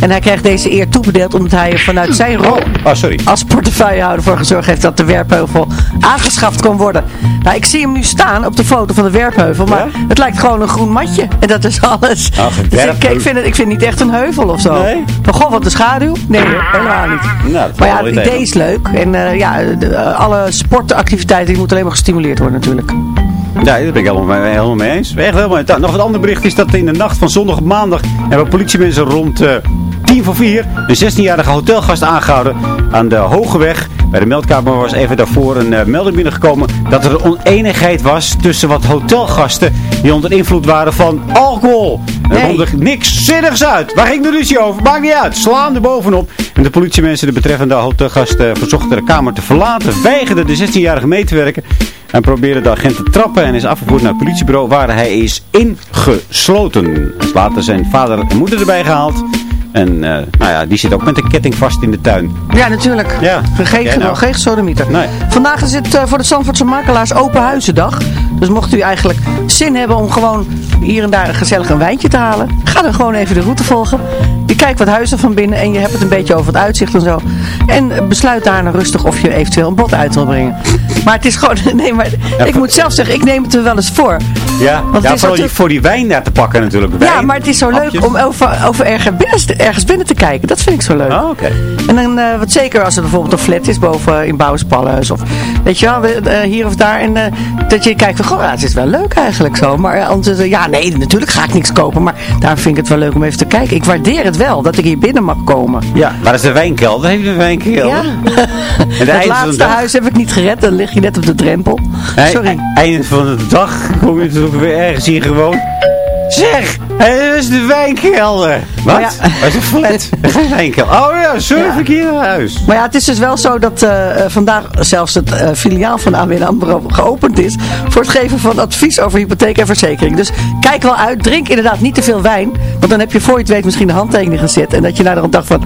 En hij kreeg deze eer toebedeeld omdat hij er vanuit zijn rol Oh, sorry. als portefeuillehouder voor gezorgd heeft dat de werpheuvel aangeschaft kon worden. Nou, ik zie hem nu staan op de foto van de werpheuvel, maar het lijkt gewoon een groen matje. En dat is alles. Ach, een Dus ik, ik, vind het, ik vind het niet echt een heuvel of zo. Nee? Maar goh, wat een schaduw. Nee, helemaal niet. Nou, maar ja, het idee is leuk. En eh, ja, de- eh, alle sportactiviteiten die moeten alleen maar gestimuleerd worden natuurlijk. Ja, daar ben ik helemaal mee, helemaal mee eens. Echt helemaal. Nog een ander bericht is dat in de nacht van zondag op maandag hebben politiemensen rond eh, tien voor vier een 16-jarige hotelgast aangehouden aan de Hogeweg. Bij de meldkamer was even daarvoor een eh, melding binnengekomen dat er oneenigheid was tussen wat hotelgasten die onder invloed waren van alcohol. En er Nee. er niks zinnigs uit. Waar ging de ruzie over? Maakt niet uit. Slaan er bovenop. En de politiemensen, de betreffende hotelgast, eh, verzochten de kamer te verlaten. Weigerden de 16-jarige mee te werken. En probeerde de agent te trappen en is afgevoerd naar het politiebureau waar hij is ingesloten. Is later zijn vader en moeder erbij gehaald. En eh, nou ja, die zit ook met een ketting vast in de tuin. Ja, natuurlijk. Ja. Geen, Jij nou? geen sodemieter. Nee. Vandaag is het eh, voor de Zandvoortse makelaars open huizendag. Dus mocht u eigenlijk zin hebben om gewoon hier en daar gezellig een wijntje te halen. Ga dan gewoon even de route volgen. Je kijkt wat huizen van binnen en je hebt het een beetje over het uitzicht en zo. En besluit daarna rustig of je eventueel een bod uit wil brengen. Maar het is gewoon, nee maar ik moet zelf zeggen, ik neem het er wel eens voor. Ja, ja vooral die, voor die wijn daar te pakken natuurlijk. Ja, maar het is zo leuk om over, over ergens, binnen, ergens binnen te kijken. Dat vind ik zo leuk. Ah, oké. En dan, eh, wat zeker als er bijvoorbeeld een flat is boven in Bouwenspallenhuis of weet je wel, we- eh, hier of daar. En eh, dat je kijkt van, goh, het is wel leuk eigenlijk zo. Maar eh, anders, eh, ja, nee, natuurlijk ga ik niks kopen. Maar daarom vind ik het wel leuk om even te kijken. Ik waardeer het wel dat ik hier binnen mag komen. Ja, waar is de wijnkelder? Heeft een wijnkelder? Ja. En Het laatste huis heb ik niet gered, dan lig je net op de drempel. Sorry. Einde van de dag kom je weer ergens hier gewoon. Zeg, hé, dat is de wijnkelder. Wat? Ja. Dat is een flat. Geen wijnkelder. Oh ja, sorry, Ja. naar huis. Maar ja, het is dus wel zo dat eh, eh, vandaag zelfs het eh, filiaal van ABN AMRO geopend is voor het geven van advies over hypotheek en verzekering. Dus kijk wel uit, drink inderdaad niet te veel wijn, want dan heb je voor je het weet misschien de handtekening gezet en dat je naar de dag van,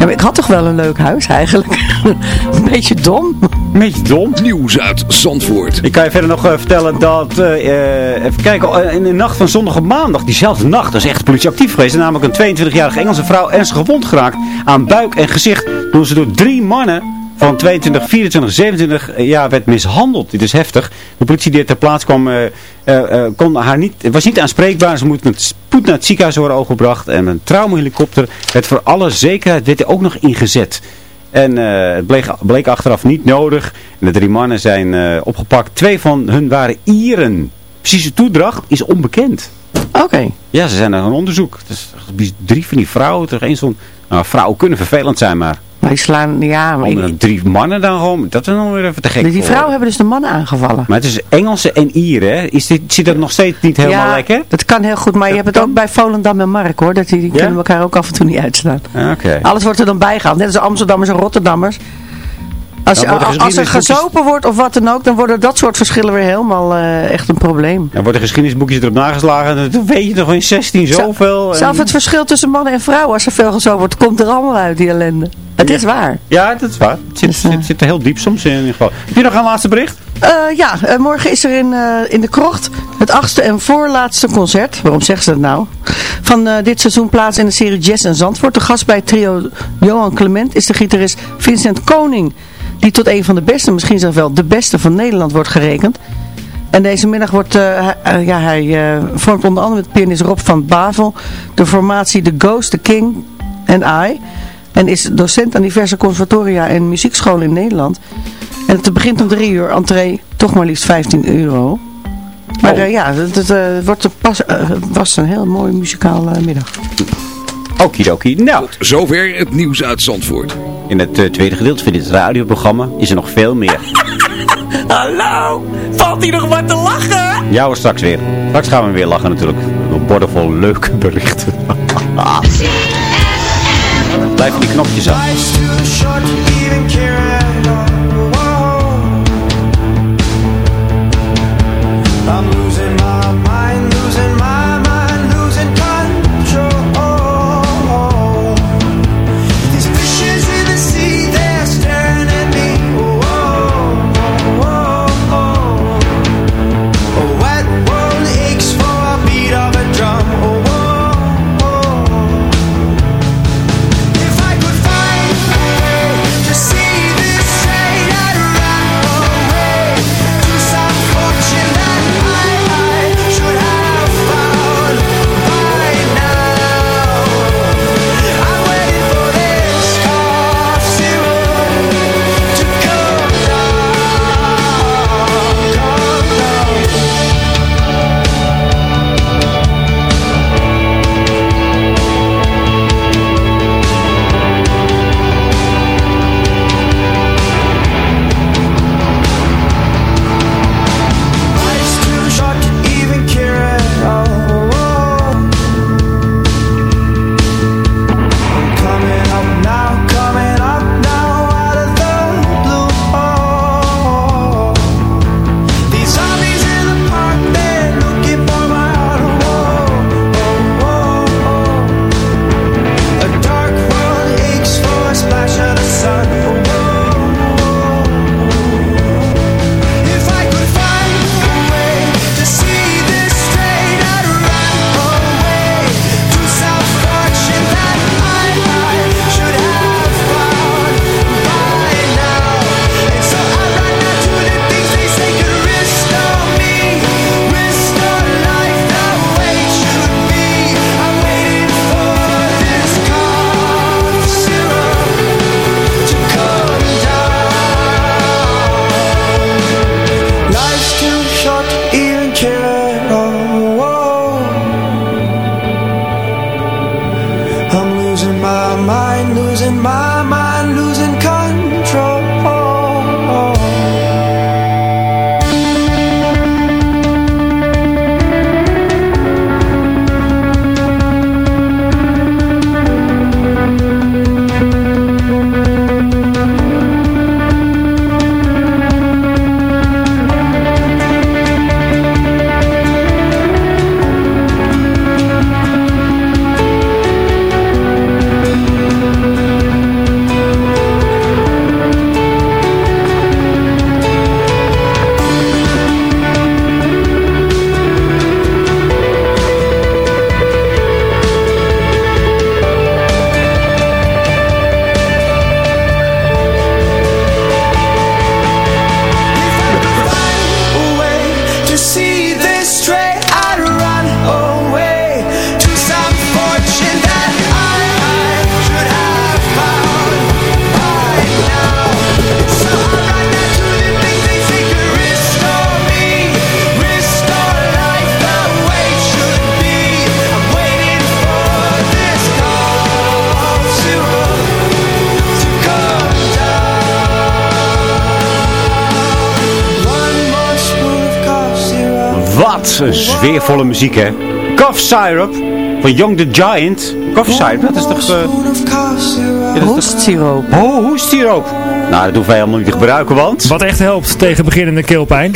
ja, maar ik had toch wel een leuk huis eigenlijk. een beetje dom. Een beetje dom. Nieuws uit Zandvoort. Ik kan je verder nog eh, vertellen dat, eh, eh, even kijken, eh, in de nacht van zondag op maandag, diezelfde nacht, dat is echt de politie actief geweest. Er is namelijk een 22-jarige Engelse vrouw ernstig gewond geraakt aan buik en gezicht toen ze door drie mannen van 22, 24, 27 jaar werd mishandeld. Dit is heftig. De politie die ter plaatse kwam, eh, kon haar niet, was niet aanspreekbaar. Ze moet met spoed naar het ziekenhuis worden overgebracht. En een traumahelikopter werd voor alle zekerheid werd er ook nog ingezet. En het bleek, bleek achteraf niet nodig. En de drie mannen zijn opgepakt. Twee van hun waren Ieren. Precieze toedracht is onbekend. Oké. Ja, ze zijn naar een onderzoek. Dus drie van die vrouwen. Toch eens zo'n nou, vrouwen kunnen vervelend zijn, maar Maar die slaan, ja, maar drie mannen dan gewoon, dat is dan weer even te gek die voor vrouwen hebben dus de mannen aangevallen. Maar het is Engelse en Ieren, hè? Is dit, zit dat nog steeds niet helemaal ja, lekker? dat kan heel goed, maar je hebt het ook bij Volendam en Mark hoor, dat die, die kunnen elkaar ook af en toe niet uitstaan. Ah. Alles wordt er dan bijgehaald. Net als Amsterdammers en Rotterdammers. Als, je, als er geschiedenisboekjes- gezopen wordt of wat dan ook, dan worden dat soort verschillen weer helemaal eh, echt een probleem. Dan worden geschiedenisboekjes erop nageslagen. en Dan weet je nog in 16 zoveel. en- Zelfs het verschil tussen mannen en vrouwen, als er veel gezopen wordt, komt er allemaal uit, die ellende. Het is waar. Ja, dat is waar. Het zit, Dus, eh, zit, zit er heel diep soms in ieder geval. Heb je nog een laatste bericht? Eh, ja, morgen is er in, in de Krocht het achtste en voorlaatste concert. Waarom zeggen ze dat nou? Van dit seizoen plaats in de serie Jazz en Zandvoort. De gast bij het trio Johan Clement is de gitarist Vincent Koning. Die tot een van de beste, misschien zelfs wel de beste van Nederland wordt gerekend. En deze middag wordt, eh, hij- eh, ja, hij eh, vormt onder andere met pianist Rob van Bavel de formatie The Ghost, The King and I. En is docent aan diverse conservatoria en muziekscholen in Nederland. En het begint om drie uur, entree toch maar liefst 15 euro. Maar eh, ja, het, het, wordt een pas, was een heel mooie muzikale middag. Okidoki. Nou. Zover het nieuws uit Zandvoort. In het eh, tweede gedeelte van dit radioprogramma is er nog veel meer. Hallo, valt hier nog wat te lachen? Ja hoor, straks weer. Straks gaan we weer lachen natuurlijk. Een borden vol leuke berichten. Blijven die knopjes aan. Wat een sfeervolle muziek, hè? Cough Syrup van Young the Giant. Cough Syrup, dat is toch... eh, ja, dat is Hoestsiroop. Oh, hoestsiroop. Nou, dat hoeven wij helemaal niet te gebruiken, want... Wat echt helpt tegen beginnende keelpijn,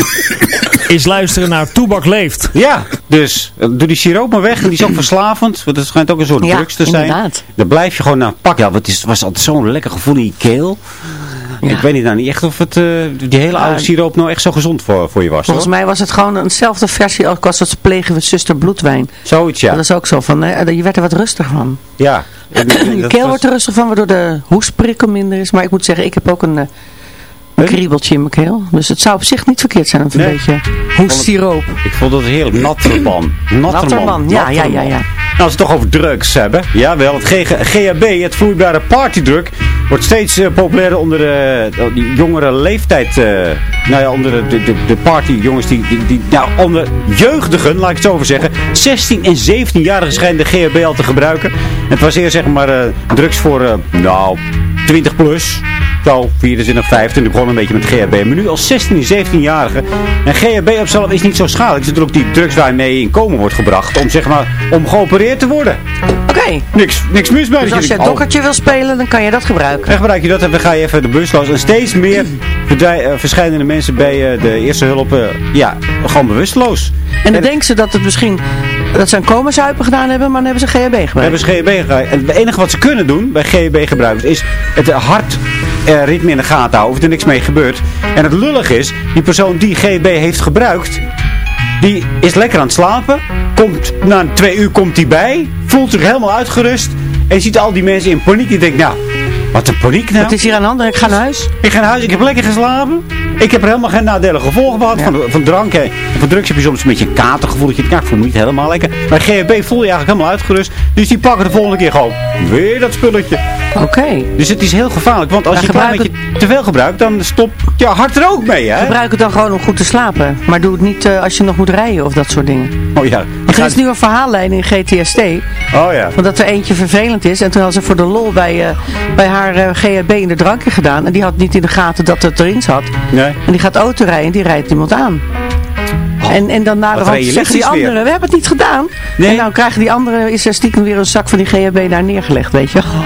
is luisteren naar Toebak Leeft. Ja, dus eh, doe die siroop maar weg. En die is ook verslavend. Want het schijnt ook een soort Ja, drugs te zijn. inderdaad. Dan blijf je gewoon naar pak. Ja, want het is- was altijd zo'n lekker gevoel in je keel. Ik weet niet nou niet echt of het, eh, die hele oude siroop nou echt zo gezond voor, voor je was. Volgens hoor. mij was het gewoon eenzelfde versie als als het plegen we zuster bloedwijn. Zoiets, ja. Dat is ook zo van, eh, je werd er wat rustig van. Ja. En- Je dat keel was- wordt er rustig van, waardoor de hoestprikkel minder is. Maar ik moet zeggen, ik heb ook een, eh, Een kriebeltje in mijn keel. Dus het zou op zich niet verkeerd zijn om een beetje hoestsiroop. Ik vond het heerlijk. Natterman. Natterman, ja, ja, ja, ja. Nou, als we het toch over drugs hebben. Jawel, het GHB, het vloeibare partydruk, wordt steeds eh, populairder onder de, die jongere leeftijd. eh, nou ja, onder de, de, de, de partyjongens die, die, die, nou, onder jeugdigen, laat ik het zo over zeggen. 16 en 17-jarigen schijnen de GHB al te gebruiken. Het was eerst zeg maar eh, drugs voor, eh, nou, 20 plus. Zo, 24, 25 begon een beetje met GHB. Maar nu al 16 en 17-jarigen. En GHB op zichzelf is niet zo schadelijk. Het is natuurlijk ook die drugs waarmee je in komen wordt gebracht. Om zeg maar, om geopereerd te worden. Oké. Niks, niks mis mee. Dus als je het dokkertje wil spelen, dan kan je dat gebruiken. En gebruik je dat en dan ga je even de bus los. En steeds meer eh, verschijnen de mensen bij eh, de eerste hulp, eh, ja, gewoon bewusteloos. En dan denken ze dat het misschien, dat ze een coma-zuipen gedaan hebben, maar dan hebben ze GHB gebruikt. hebben ze GHB gebruikt. En het enige wat ze kunnen doen bij GHB-gebruikers is het hartritme in de gaten houden. Of er niks mee gebeurt. En het lullig is, die persoon die GHB heeft gebruikt, die is lekker aan het slapen. Komt, na twee uur komt hij bij. Voelt zich helemaal uitgerust. En ziet al die mensen in paniek. Die denkt, nou, wat een paniek nou. Wat is hier aan de hand? Ik ga naar huis. Ik ga naar huis, ik heb lekker geslapen. Ik heb er helemaal geen nadelige gevolgen gehad. Van, van drank en van drugs heb je soms een beetje een katergevoel. Dat je ik voel me niet helemaal lekker. Maar GHB voel je eigenlijk helemaal uitgerust. Dus die pakken de volgende keer gewoon weer dat spulletje. Oké. Dus het is heel gevaarlijk. Want als Maar je een klein beetje te veel gebruikt, dan stopt je hart er ook mee, hè? Gebruik het dan gewoon om goed te slapen. Maar doe het niet eh, als je nog moet rijden of dat soort dingen. Oh ja. Want er is nu een verhaallijn in GTST. Oh ja. Want dat er eentje vervelend is. En toen had ze voor de lol bij, eh, bij haar eh, GHB in de drankje gedaan. En die had niet in de gaten dat het erin zat. Nee. En die gaat auto rijden en die rijdt iemand aan. en, en dan na de wat hand zeggen die weer. anderen, we hebben het niet gedaan. En nou krijgen die anderen, is er stiekem weer een zak van die GHB daar neergelegd, weet je wel.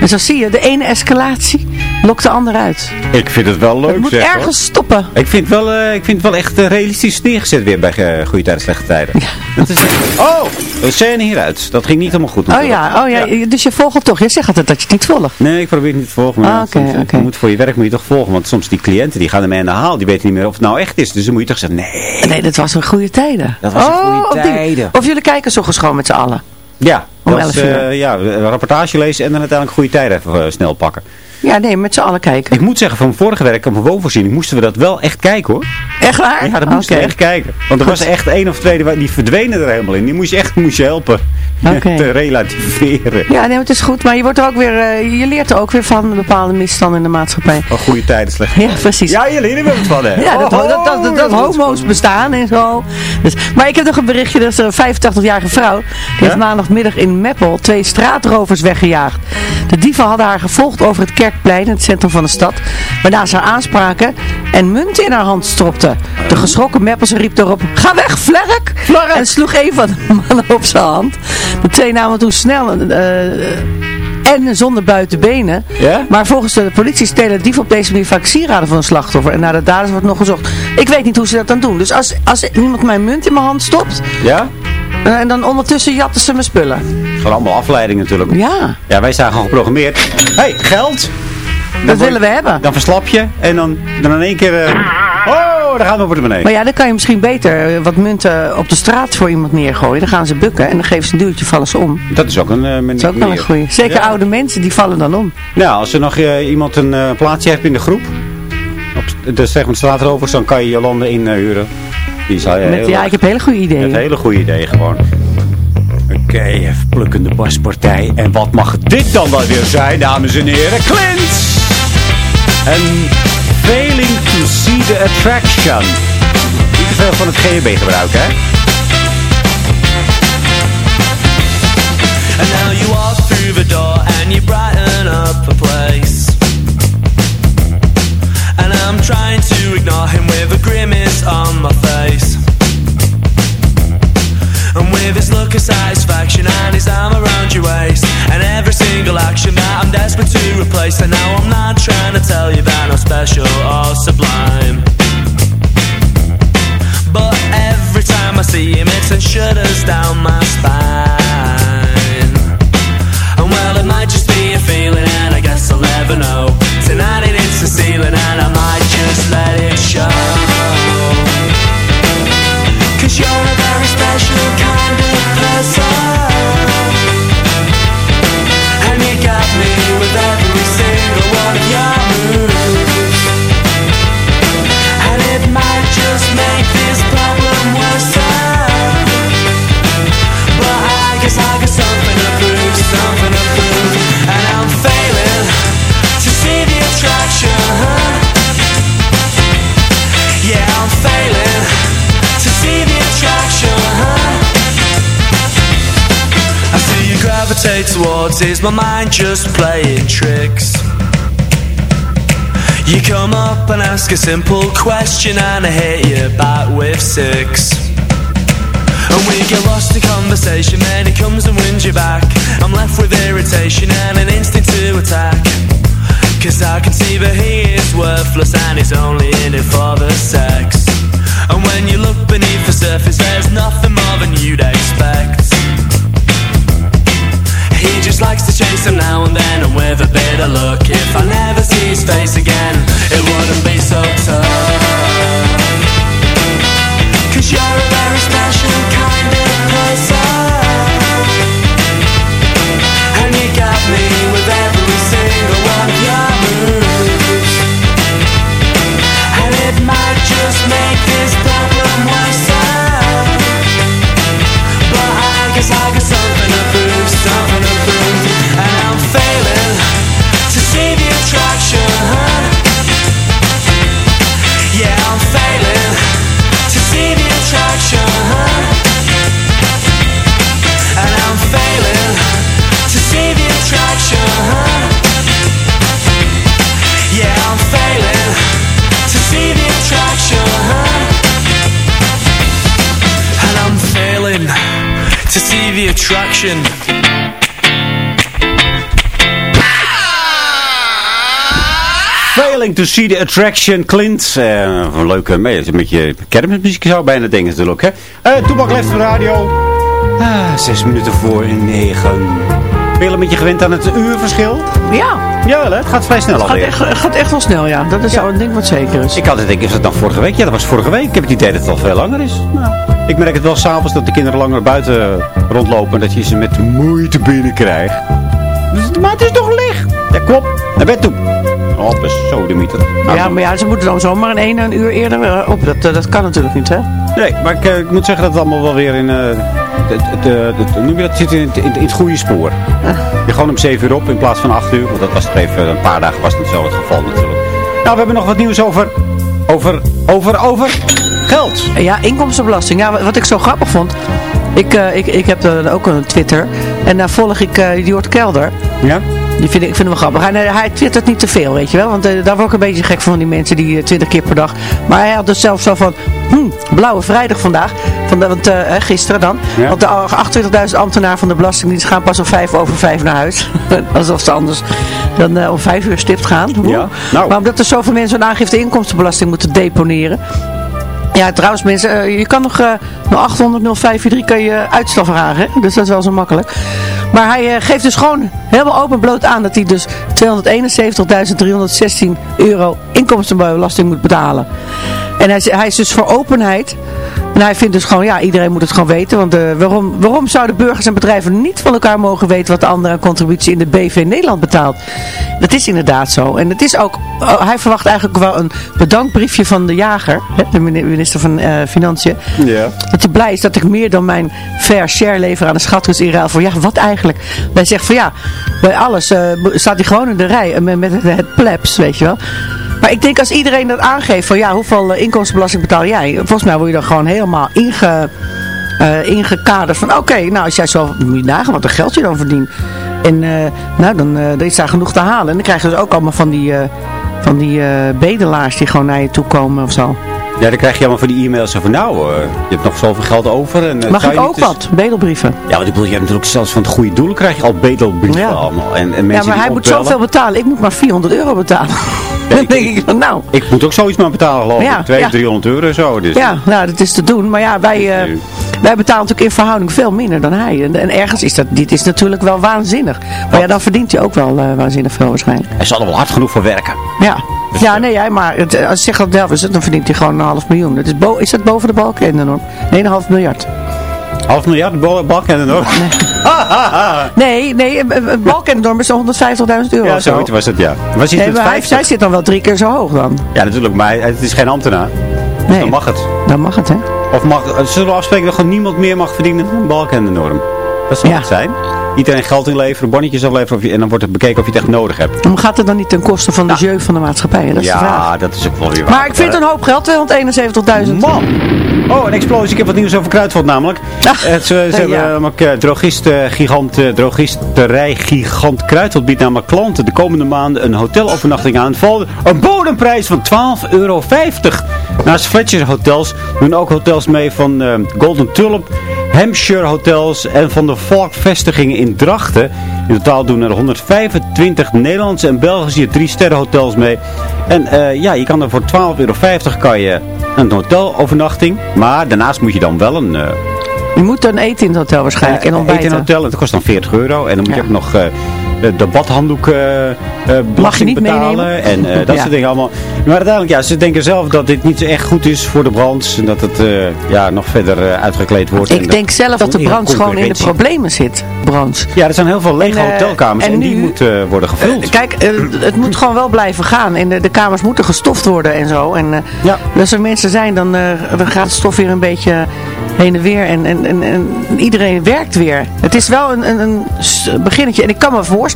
En zo zie je, de ene escalatie lokt de ander uit. Ik vind het wel leuk, Het moet zeg, hoor. ergens stoppen. Ik vind, wel, eh, ik vind het wel echt eh, realistisch neergezet weer bij eh, Goede Tijden, Slechte Tijden. Dat is, oh, de scène hieruit. Dat ging niet helemaal goed Oh ja, oh ja, dus je volgt het toch. Je zegt altijd dat je het niet volgt. Nee, ik probeer het niet te volgen. Maar Ah, soms- je moet voor je werk moet je toch volgen. Want soms die cliënten die gaan ermee aan de haal. Die weten niet meer of het nou echt is. Dus dan moet je toch zeggen, nee. Nee, dat was een goede tijden. Dat was een goede Oh, op die- tijden. Of jullie kijken zo gewoon met z'n allen. Ja, Om dat is, 11 uur. ja, een rapportage lezen en dan uiteindelijk goede tijden even snel pakken. Ja, nee, met z'n allen kijken. Ik moet zeggen, van vorige werk op een woonvoorziening moesten we dat wel echt kijken hoor. Echt waar? Ja, dat moesten we echt kijken. Want er was echt één of twee die- die verdwenen er helemaal in. Die moest je echt moest je helpen Te relativeren. Ja, nee, maar het is goed. Maar je, wordt er ook weer, eh, je leert er ook weer van bepaalde misstanden in de maatschappij. Van goede tijden, slecht. Ja, precies. Ja, jullie er wat van hè. Ja, dat, Oh, dat, dat, dat, dat dat is homo's bestaan en zo. Dus, maar ik heb nog een berichtje, dat is een 85-jarige vrouw. Die heeft maandagmiddag in Meppel twee straatrovers weggejaagd. De dieven hadden haar gevolgd over het Kerkplein, in het centrum van de stad. Waarna ze haar aanspraken en munten in haar hand stropte. De geschrokken Meppelse riep erop, ga weg, vlerk! En sloeg een van de mannen op zijn hand. Twee namen toen snel een... eh, en zonder buitenbenen. Ja? Maar volgens de politie stelen dieven op deze manier vaak sieraden van een slachtoffer. En naar de daders wordt nog gezocht. Ik weet niet hoe ze dat dan doen. Dus als, als iemand mijn munt in mijn hand stopt. Ja? eh, En dan ondertussen jatten ze mijn spullen. Gewoon allemaal afleiding natuurlijk. Ja. Ja, wij zijn gewoon geprogrammeerd. Hé, hey, geld! Dat willen we hebben. Dan verslap je en dan, dan in één keer... eh, oh, dan gaan we over de beneden. Maar ja, dan kan je misschien beter wat munten op de straat voor iemand neergooien. Dan gaan ze bukken en dan geven ze een duwtje, vallen ze om. Dat is ook een uh, Dat is ook wel een goeie. Zeker Ja. oude mensen, die vallen dan om. Nou, als er nog eh, iemand een eh, plaatsje heeft in de groep, op de zeg maar straatrovers, dan kan je Jolande inhuren. Die is Met, heel ja, ik heb hele goede Met ideeën. hele goede ideeën gewoon. Oké, even plukkende baspartij. En wat mag dit dan wel weer zijn, dames en heren? Clint! En failing to see the attraction. Niet te veel van het GHB gebruiken, hè? And now you walk through the door and you brighten up a place. And I'm trying to ignore him with a grimace on my face. And with his look of satisfaction and his arm around your waist. And every single action that I'm desperate to replace. And now I'm not trying to tell you that I'm special or sublime. But every time I see him, it sends shudders down my spine. And well, it might just be a feeling, and I guess I'll never know. Tonight it hits the ceiling, and I might just let it show. Cause you're a very special kind of person. Towards? Is my mind just playing tricks? You come up and ask a simple question and I hit you back with six. And we get lost in conversation, then he comes and wins you back. I'm left with irritation and an instinct to attack. Cause I can see that he is worthless and he's only in it for the sex. And when you look beneath the surface, there's nothing more than you'd expect. He just likes to chase him now and then, and with a bit of luck, if I never see his face again, it wouldn't be so tough. Cause you're a very attraction. Failing to see the attraction, Clint. Eh, een leuke, mee, een beetje kermismuziek zou bijna denken natuurlijk. Hè? Eh Toebak Left Radio. Ah, zes minuten voor negen. Ben je een beetje gewend aan het uurverschil? Ja. Jawel, hè? het gaat vrij snel Het gaat alweer. echt, het gaat echt wel snel, ja. Dat is zo'n ding wat zeker is. Ik had het denken, is dat dan vorige week? Ja, dat was vorige week. Ik heb het idee dat het al veel langer is. Nou, ik merk het wel s'avonds dat de kinderen langer buiten rondlopen. En dat je ze met moeite binnenkrijgt. Dus, maar het is toch licht? Ja, kom. Naar bed toe. Oh, zo de mieter. Ja, maar ja, ze moeten dan zomaar een, een uur eerder eh, op. Dat, eh, dat kan natuurlijk niet, hè? Nee, maar ik, eh, ik moet zeggen dat het allemaal wel weer in... eh, het, het, noem je dat? Zit in, het- in, in het goede spoor. Je gewoon om 7 uur op in plaats van 8 uur. Want dat was toch even een paar dagen was het zo het geval natuurlijk. Nou, we hebben nog wat nieuws over... Over, over, over geld. Ja, inkomstenbelasting. Ja, wat- ik zo grappig vond. Ik, eh, ik, ik heb eh, ook een Twitter. En daar volg ik eh Jort Kelder. Ja? Die vind ik, ik vind hem wel grappig. Hij, hij twittert niet te veel, weet je wel. Want daar word ik een beetje gek van, die mensen die 20 keer per dag. Maar hij had dus zelf zo van, hm, blauwe vrijdag vandaag. Van, de- want, gisteren dan. Ja. Want de 28.000 ambtenaren van de Belastingdienst gaan pas om 5 over 5 naar huis. Alsof ze anders dan om 5 uur stipt gaan. Ja, nou. Maar omdat er zoveel mensen een aangifte inkomstenbelasting moeten deponeren. Ja, trouwens mensen, eh, je kan nog eh 0800 0543 kan je uitstel vragen. Hè? Dus dat is wel zo makkelijk. Maar hij eh, geeft dus gewoon helemaal open bloot aan dat hij dus 271.316 euro inkomstenbelasting moet betalen. En hij, is- hij is dus voor openheid. En hij vindt dus gewoon, ja, iedereen moet het gewoon weten. Want eh, waarom, waarom zouden burgers en bedrijven niet van elkaar mogen weten wat de andere contributie in de BV Nederland betaalt? Dat is inderdaad zo. En het is ook, oh, hij verwacht eigenlijk wel een bedankbriefje van de jager, hè, de mini- minister van eh, Financiën. Ja. Dat hij blij is dat ik meer dan mijn fair share lever aan de schatkist inruil voor, ja, wat eigenlijk? Hij zegt van ja, bij alles eh, staat hij gewoon in de rij met, met het, het plebs, weet je wel. Maar ik denk als iedereen dat aangeeft van ja, hoeveel eh, inkomstenbelasting betaal jij? Volgens mij word je dan gewoon helemaal inge, eh, ingekaderd van oké, nou als jij zo, moet je nagaan wat een geld je dan verdient. En eh, nou, dan er is daar genoeg te halen. En dan krijg je dus ook allemaal van die, van die bedelaars die gewoon naar je toe komen of zo. Ja, dan krijg je allemaal van die e-mails van nou, je hebt nog zoveel geld over. En, eh, Mag ik ook wat? Bedelbrieven. Ja, want ik bedoel, je hebt natuurlijk zelfs van het goede doel krijg je al bedelbrieven Ja. allemaal. En, en mensen Ja, maar hij moet zoveel betalen. Ik moet maar 400 euro betalen. Dan denk ik van nou... Ik moet ook zoiets maar betalen, geloof Ja, ik. 200, ja. 300 euro zo. Dus. Ja, nou, dat is te doen. Maar ja, wij, eh, wij betalen natuurlijk in verhouding veel minder dan hij. En, en ergens is dat, dit is natuurlijk wel waanzinnig. Maar ja, dan verdient hij ook wel eh, waanzinnig veel waarschijnlijk. Hij zal er wel hard genoeg voor werken. Ja, ja nee, jij, maar het, als je zegt dat delft is, dan verdient hij gewoon een half miljoen. Dat is, bo is dat boven de balk en de? Nee, een half miljard. Half miljard, bo- balk en dan ook. Nee, nee, een, een- een balk en de norm is 150.000 euro Ja, zo. zoiets was het, ja. Zit Nee, maar hij, 50? hij zit dan wel drie keer zo hoog dan. Ja, natuurlijk, maar het is geen ambtenaar. Dus Nee. dan mag het. Dan mag het, hè? Of mag, zullen we afspreken dat gewoon niemand meer mag verdienen dan balk en de norm? Dat zou Ja. het zijn. Iedereen geld inleveren, bonnetjes afleveren en dan wordt het bekeken of je het echt nodig hebt. Maar gaat het dan niet ten koste van de jeu van de maatschappij? Dat is de vraag. ja, dat is ook wel weer waar. Maar ik vind een hoop geld, 271.000. Man! Oh, een explosie. Ik heb wat nieuws over Kruidvat namelijk. Eh, ze ze hebben ja. namelijk eh, drogist, eh, gigant, eh, drogisterij gigant Kruidvat biedt namelijk klanten de komende maanden een hotelovernachting aan. Een bodemprijs van 12,50 euro. Naast Fletcher Hotels doen ook hotels mee van eh, Golden Tulip, Hampshire Hotels en van de Volk vestigingen in Drachten. In totaal doen er 125 Nederlandse en Belgische drie sterren hotels mee. En eh, ja, je kan er voor 12,50 euro kan je een hotelovernachting. Maar daarnaast moet je dan wel een... eh, Je moet dan eten in het hotel waarschijnlijk en eh, ontbijten. eten in een hotel. En dat kost dan 40 euro. En dan moet je ook nog eh, de, de badhanddoek eh, eh, belasting niet betalen. meenemen? En eh, dat soort dingen allemaal. Maar uiteindelijk, ja, ze denken zelf dat dit niet zo echt goed is voor de brand. En dat het ja, nog verder uitgekleed wordt. Ik dat- denk zelf dat de brand gewoon in de problemen zit. Brand. Ja, er zijn heel veel lege En, hotelkamers. En, en die moeten worden gevuld. Kijk, het moet gewoon wel blijven gaan. En de, de kamers moeten gestoft worden en zo. En Ja. als er mensen zijn, dan, gaat het stof weer een beetje heen en weer. En, en, en, en iedereen werkt weer. Het is wel een, een, een beginnetje. En ik kan me voorstellen,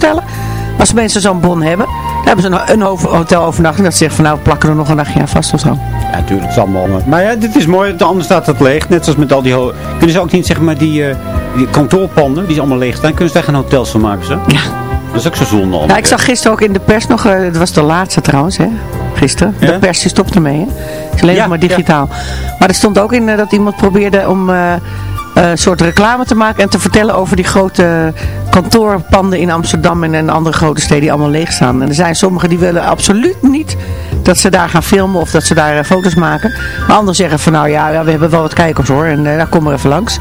als mensen zo'n bon hebben, dan hebben ze een, een ho- hotelovernachting. Dat ze zeggen van nou, we plakken er nog een nachtje aan vast of zo. Ja, natuurlijk. Het is allemaal... Maar ja, dit is mooi. Anders staat het leeg. Net zoals met al die... Kunnen ze ook niet, zeg maar, die, eh, die kantoorpanden, die allemaal leeg staan, kunnen ze daar geen hotels van maken, ze? Ja. Dat is ook zo zonde. Nou, ik zag gisteren ook in de pers nog, eh, het was de laatste trouwens, hè, gisteren. Ja? De pers die stopte mee, hè. Het is alleen Ja, nog maar digitaal. Maar er stond ook in eh, dat iemand probeerde om een soort reclame te maken en te vertellen over die grote kantoorpanden in Amsterdam en in andere grote steden die allemaal leeg staan. En er zijn sommigen die willen absoluut niet dat ze daar gaan filmen of dat ze daar eh, foto's maken. Maar anderen zeggen van nou ja, ja, we hebben wel wat kijkers hoor en daar kom maar even langs.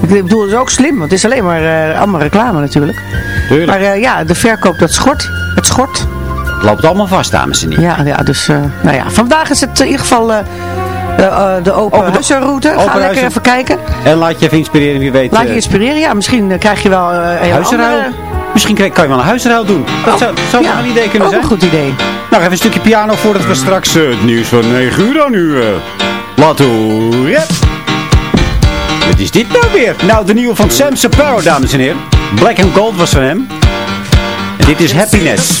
Ik bedoel, dat is ook slim, want het is alleen maar eh, allemaal reclame natuurlijk. Tuurlijk. Maar ja, de verkoop dat schort. Het schort. Het loopt allemaal vast, dames en heren. Ja, ja dus nou ja, vandaag is het in ieder geval eh, eh, de open Open- huizenroute. Ga open lekker even kijken. En laat je even inspireren, wie weet. Laat je eh, inspireren. Ja, misschien eh, krijg je wel een andere- Misschien krijg- kan je wel een huisruil doen. Dat zou, zou ja, wel een idee kunnen zijn. een goed idee. Nou, even een stukje piano voordat we straks het nieuws van 9 uur dan nu eh, laten horen. Wat is dit nou weer? Nou, de nieuwe van Sam Saparo, dames en heren. Black and Gold was van hem. En dit is Happiness.